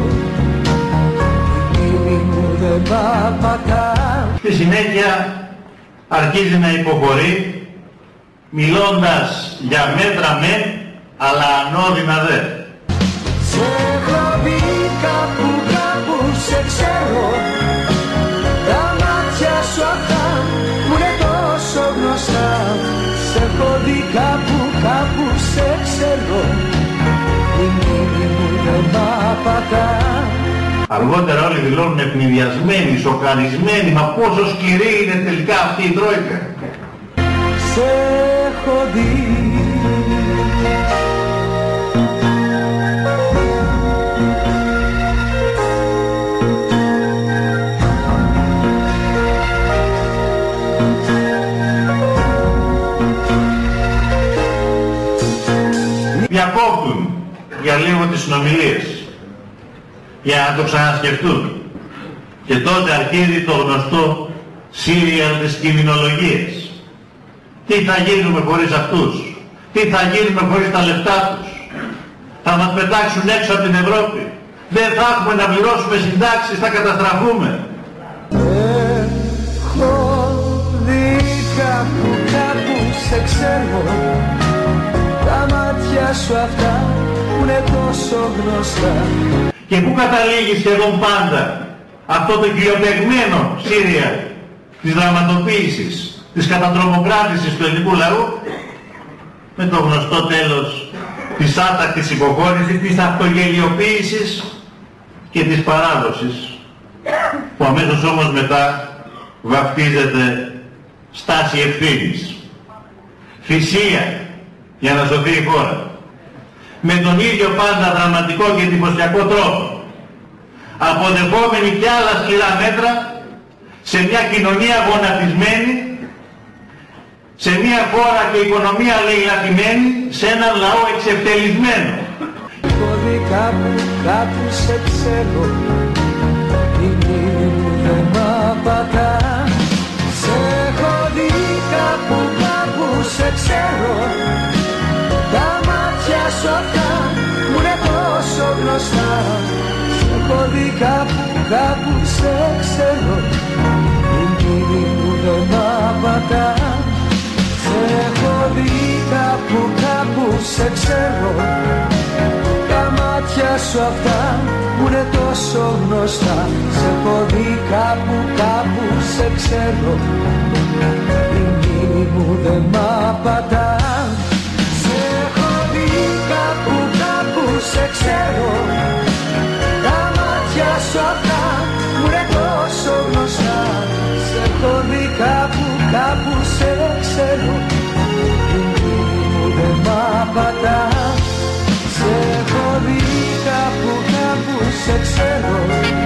Η μνήμη μου δεν μ' απατά Στη συνέχεια αρχίζει να υποχωρεί μιλώντας για μέτρα με, αλλά ανώδυνα δε. Σε έχω δει κάπου, κάπου σε ξέρω. Τα μάτια σου αυτά μου είναι τόσο γνωστά. Σε έχω δει κάπου, κάπου σε ξέρω. Η μνήμη μου δεν μ' απατά. Αργότερα όλοι δηλώνουν ευνηδιασμένοι, σοκαρισμένοι, μα πόσο σκληρή είναι τελικά αυτή η Τρόικα. Σε έχω δει για λίγο τις συνομιλίες για να το ξανασκεφτούν. Και τότε αρχίζει το γνωστό σύριαλ της κινηνολογίας. Τι θα γίνουμε χωρίς αυτούς, τι θα γίνουμε χωρίς τα λεφτά τους; Θα μας πετάξουν έξω από την Ευρώπη; Δεν θα έχουμε να πληρώσουμε συντάξεις, θα καταστραφούμε. Έχω δει κάπου, κάπου σε ξέρω Τα μάτια σου αυτά που είναι τόσο γνωστά Και πού καταλήγει σχεδόν πάντα αυτό το κυριοπαιγμένο Σύρια της δραματοποίησης, της κατατρομοκράτησης του ελληνικού λαού με το γνωστό τέλος της άτακτης υποχώρησης, της αυτογελιοποίησης και της παράδοσης που αμέσως όμως μετά βαφτίζεται στάση ευθύνης. Θυσία για να σωθεί η χώρα. Με τον ίδιο πάντα δραματικό και εντυπωσιακό τρόπο. Αποδεχόμενοι και άλλα σκληρά μέτρα σε μια κοινωνία γονατισμένη, σε μια χώρα και οικονομία λαιλατημένη, σε έναν λαό εξευτελισμένο. Έχω δει κάπου, κάπου σε ξέρω Η μνήμη μου δεν μ' απατά Σε έχω δει κάπου, κάπου σε ξέρω Τα μάτια σου αυτά μου είναι τόσο γνωστά. Σε έχω δει κάπου, κάπου σε ξέρω. Η μνήμη μου δεν μ' απατά Σε έχω δει κάπου, κάπου σε ξέρω. Τα μάτια σου αυτά που είναι τόσο γνωστά. Σε έχω δει κάπου κάπου σε ξέρω. Η μνήμη μου δεν μ' απατά σε ξέρω. Τα μάτια σου αυτά που είναι τόσο γνωστά. Σε έχω δει κάπου κάπου σε ξέρω. Η μνήμη μου δεν μ' απατά σε έχω δει κάπου κάπου σε ξέρω